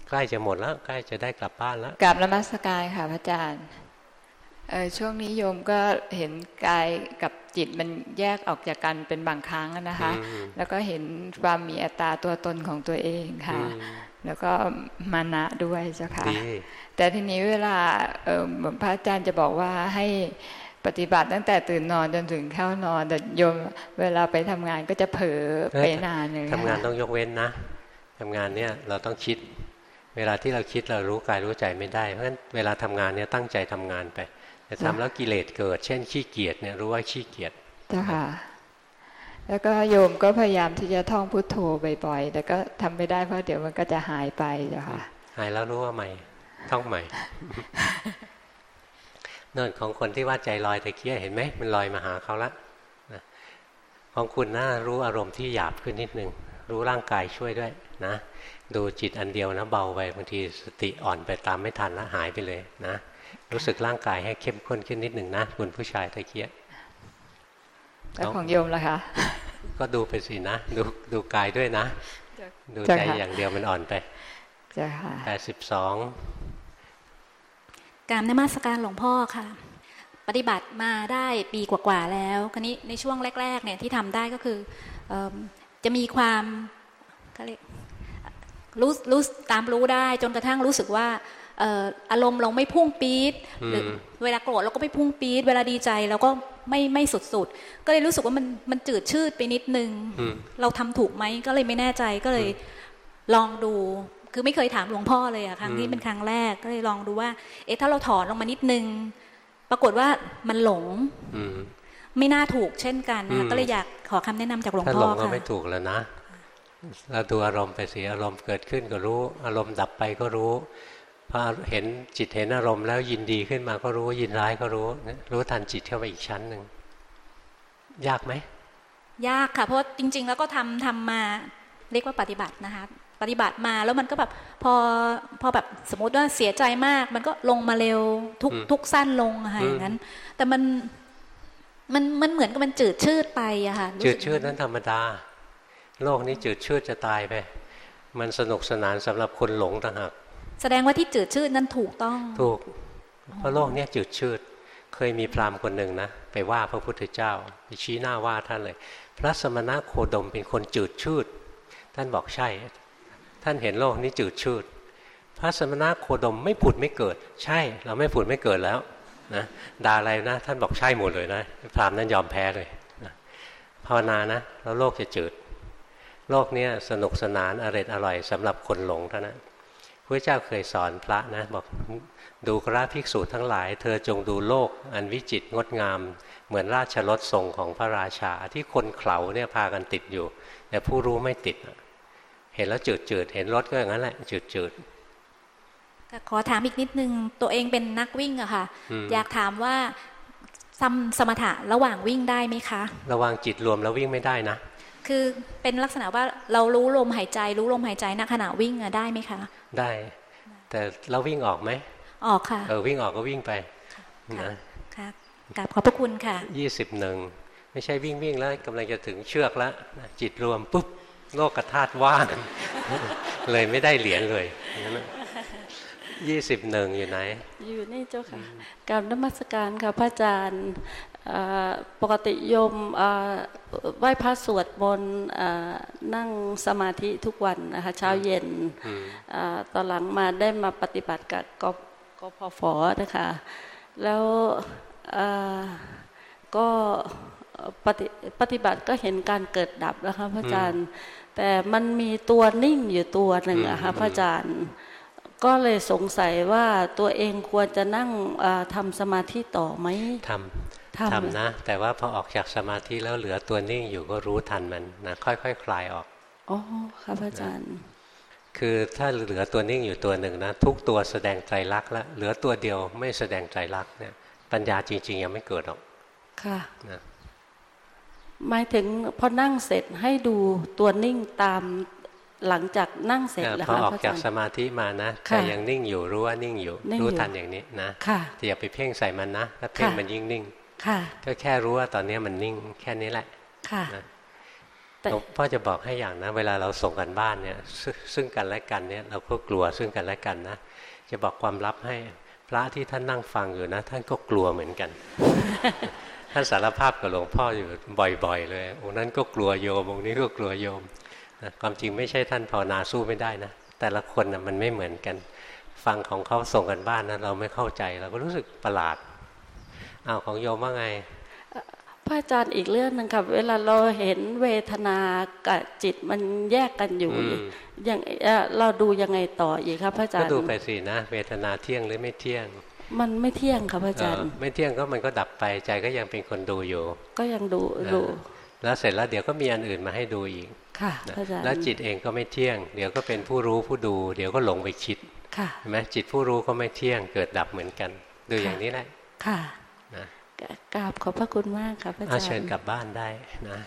ใกล้จะหมดแล้วใกล้จะได้กลับบ้านแล้วกลับนมัสการค่ะพระอาจารย์ช่วงนี้โยมก็เห็นกายกับจิตมันแยกออกจากกันเป็นบางครั้งนะคะ แล้วก็เห็นความมีอัตราตัวตนของตัวเองค่ะ แล้วก็มานะด้วยเจ้าค่ะแต่ทีนี้เวลาพระอาจารย์จะบอกว่าให้ ปฏิบัติตั้งแต่ตื่นนอนจนถึงเข้านอนแต่โยมเวลาไปทำงานก็จะเผลอไปนานเลยทำงานต้องยกเว้นนะทำงานเนี่ยเราต้องคิด เวลาที่เราคิดเรารู้กายรู้ใจไม่ได้เพราะฉะนั้นเวลาทำงานเนี่ยตั้งใจทำงานไปแต่ทำแล้วกิเลสเกิด เช่นขี้เกียจเนี่ยรู้ว่าขี้เกียจจ้าค่ะแล้วก็โยมก็พยายามที่จะท่องพุทโธบ่อยๆ แต่ก็ทำไม่ได้เพราะเดี๋ยวมันก็จะหายไปจ้ะค่ะ หายแล้วรู้ว่าใหม่ ท่องใหม่ นอนของคนที่ว่าใจลอยตะเกียเห็นไหมมันลอยมาหาเขาละของคุณนะรู้อารมณ์ที่หยาบขึ้นนิดนึงรู้ร่างกายช่วยด้วยนะ ดูจิตอันเดียวนะเบาไปบางทีสติอ่อนไปตามไม่ทันแล้วหายไปเลยนะ รู้สึกร่างกายให้เข้มข้นขึ้นนิดหนึ่งนะคุณผู้ชายตะเกียบแล้วของโยมล่ะคะก็ดูไปสินะ ดูดูกายด้วยนะ ดูใจอย่างเดียวมันอ่อนไปจ้ะค่ะแปดสิบสอง การนมัสการหลวงพ่อค่ะ ปฏิบัติมาได้ปีกว่าๆแล้วครนี้ในช่วงแรก ๆ เนี่ยที่ทำได้ก็คือจะมีความเรียกรู้รู้ตามรู้ได้จนกระทั่งรู้สึกว่าอารมณ์เราไม่พุ่งปี๊ดหรือเวลาโกรธเราก็ไม่พุ่งปี๊ดเวลาดีใจเราก็ไม่ไม่สุดๆก็เลยรู้สึกว่ามันมันจืดชืดไปนิดนึง เราทำถูกไหมก็เลยไม่แน่ใจก็เลยลองดู คือไม่เคยถามหลวงพ่อเลยอะครั้งนี้เป็นครั้งแรกก็เลยลองดูว่า เอ๊ะถ้าเราถอนลงมานิดนึง ปรากฏว่ามันหลงไม่น่าถูกเช่นกันนะก็เลยอยากขอคำแนะนำจากหลวงพ่อค่ะถ้าหลงก็ไม่ถูกแล้วนะเราดูอารมณ์ไปสิอารมณ์เกิดขึ้นก็รู้ อารมณ์ดับไปก็รู้พอเห็นจิตเห็นอารมณ์แล้วยินดีขึ้นมาก็รู้ยินร้ายก็รู้รู้ทันจิตเข้าไปอีกชั้นหนึ่งยากไหมยากค่ะ เพราะจริง ๆ แล้วก็ทำทำมาเรียกว่าปฏิบัตินะคะป ฏิบัติมาแล้วมันก็แบบพอพอแบบสมมติว่าเสียใจมาก มันก็ลงมาเร็วทุกทุกสั้นลงอะอย่างนั้น แต่มันมันมันเหมือนกับมันจืดชืดไปอะค่ะจืดชืดนั้นธรรมดา โลกนี้จืดชืดจะตายไป มันสนุกสนานสำหรับคนหลงต่างหากแสดงว่าที่จืดชืดนั้นถูกต้อง ถูก เพราะโลกนี้จืดชืดเคยมีพราหมณ์คนหนึ่งนะไปว่าพระพุทธเจ้าไปชี้หน้าว่าท่านเลย พระสมณะโคดมเป็นคนจืดชืดท่านบอกใช่ ท่านเห็นโลกนี้จืดชืด พระสมณะโคดมไม่ผุดไม่เกิด ใช่เราไม่ผุดไม่เกิดแล้วนะด่าอะไรนะ ท่านบอกใช่หมดเลยนะพรามนั้นยอมแพ้เลยภาวนานะ แล้วโลกจะจืด โลกนี้สนุกสนานอร่อยอร่อยสำหรับคนหลงเท่านั้นพระเจ้าเคยสอนพระนะบอกดูกราภิกษุทั้งหลาย เธอจงดูโลก อันวิจิตรงดงาม เหมือนราชรถทรงของพระราชา ที่คนเข่าเนี่ยพากันติดอยู่ แต่ผู้รู้ไม่ติด เห็นแล้วจืดจืดเห็นรถก็อย่างนั้นแหละจืดจืดขอถามอีกนิดนึง ตัวเองเป็นนักวิ่งอะค่ะ อยากถามว่าสมถะระหว่างวิ่งได้ไหมคะ ระหว่างจิตรวมแล้ววิ่งไม่ได้นะ คือเป็นลักษณะว่าเรารู้ลมหายใจ รู้ลมหายใจณขณะวิ่งได้ไหมคะ ได้ แต่เราวิ่งออกไหม ออกค่ะ เออวิ่งออกก็วิ่งไปนะค่ะกราบขอบพระคุณค่ะยี่สิบหนึ่งไม่ใช่วิ่งวิ่งแล้วกำลังจะถึงเชือกแล้วจิตรวมปุ๊บ โลกธาตุว่าง เลยไม่ได้เหรียญเลยยี่สิบหนึ่งอยู่ไหน อยู่นี่เจ้าค่ะการนมัสการค่ะพระอาจารย์ปกติโยมไหว้พระสวดมนต์นั่งสมาธิทุกวันนะคะเช้าเย็นตอนหลังมาได้มาปฏิบัติกับกกพฟนะคะแล้วก็ปฏิปฏิบัติก็เห็นการเกิดดับนะคะพระอาจารย์ แต่มันมีตัวนิ่งอยู่ตัวหนึ่งอะคะพระอาจารย์ ก็เลยสงสัยว่าตัวเองควรจะนั่งทำสมาธิต่อไหมทำทำนะ แต่ว่าพอออกจากสมาธิแล้วเหลือตัวนิ่งอยู่ก็รู้ทันมันนะค่อยๆคคลายออกอ๋อครับอาจารย์คือถ้าเหลือตัวนิ่งอยู่ตัวหนึ่งนะทุกตัวแสดงใจรักแล้วเหลือตัวเดียวไม่แสดงใจรักเนี่ยปัญญาจริง ๆ ยังไม่เกิดหรอกค่ะนะ หมายถึงพอนั่งเสร็จให้ดูตัวนิ่งตามหลังจากนั่งเสร็จแล้วพอออกจากสมาธิมานะแต่ยังนิ่งอยู่รู้ว่านิ่งอยู่ รู้ทันอย่างนี้นะอย่าไปเพ่งใส่มันนะถ้าเพ่งมันยิ่งนิ่งก็แค่รู้ว่าตอนนี้มันนิ่งแค่นี้แหละหลวงพ่อจะบอกให้อย่างนะ เวลาเราส่งกันบ้านเนี่ย ซึ่งกันและกันเนี่ย เราก็กลัวซึ่งกันและกันนะจะบอกความลับให้พระที่ท่านนั่งฟังอยู่นะ ท่านก็กลัวเหมือนกัน ท่านสารภาพกับหลวงพ่ออยู่บ่อย ๆ เลยองนั้นก็กลัวโยมองนี้ก็กลัวโยมความจริงไม่ใช่ท่านภาวนาสู้ไม่ได้นะ แต่ละคนนะมันไม่เหมือนกัน ฟังของเขาส่งกันบ้านนะเราไม่เข้าใจเราก็รู้สึกประหลาดเอาของโยมว่าไงพระอาจารย์อีกเรื่องหนึ่งครับ เวลาเราเห็นเวทนากับจิตมันแยกกันอยู่อย่างเราดูยังไงต่ออีกครับพระอาจารย์ก็ดูไปสินะ เวทนาเที่ยงหรือไม่เที่ยง มันไม่เที่ยงครับพระอาจารย์ ไม่เที่ยงก็มันก็ดับไปใจก็ยังเป็นคนดูอยู่ ก็ยังดูดูแล้วเสร็จแล้วเดี๋ยวก็มีอันอื่นมาให้ดูอีก ค่ะพระอาจารย์แล้วจิตเองก็ไม่เที่ยง เดี๋ยวก็เป็นผู้รู้ผู้ดู เดี๋ยวก็หลงไปคิดเห็นไหมจิตผู้รู้ก็ไม่เที่ยงเกิดดับเหมือนกัน ดูอย่างนี้แหละ ค่ะกราบขอบพระคุณมากค่ะพระอาจารย์เชิญกลับบ้านได้นะ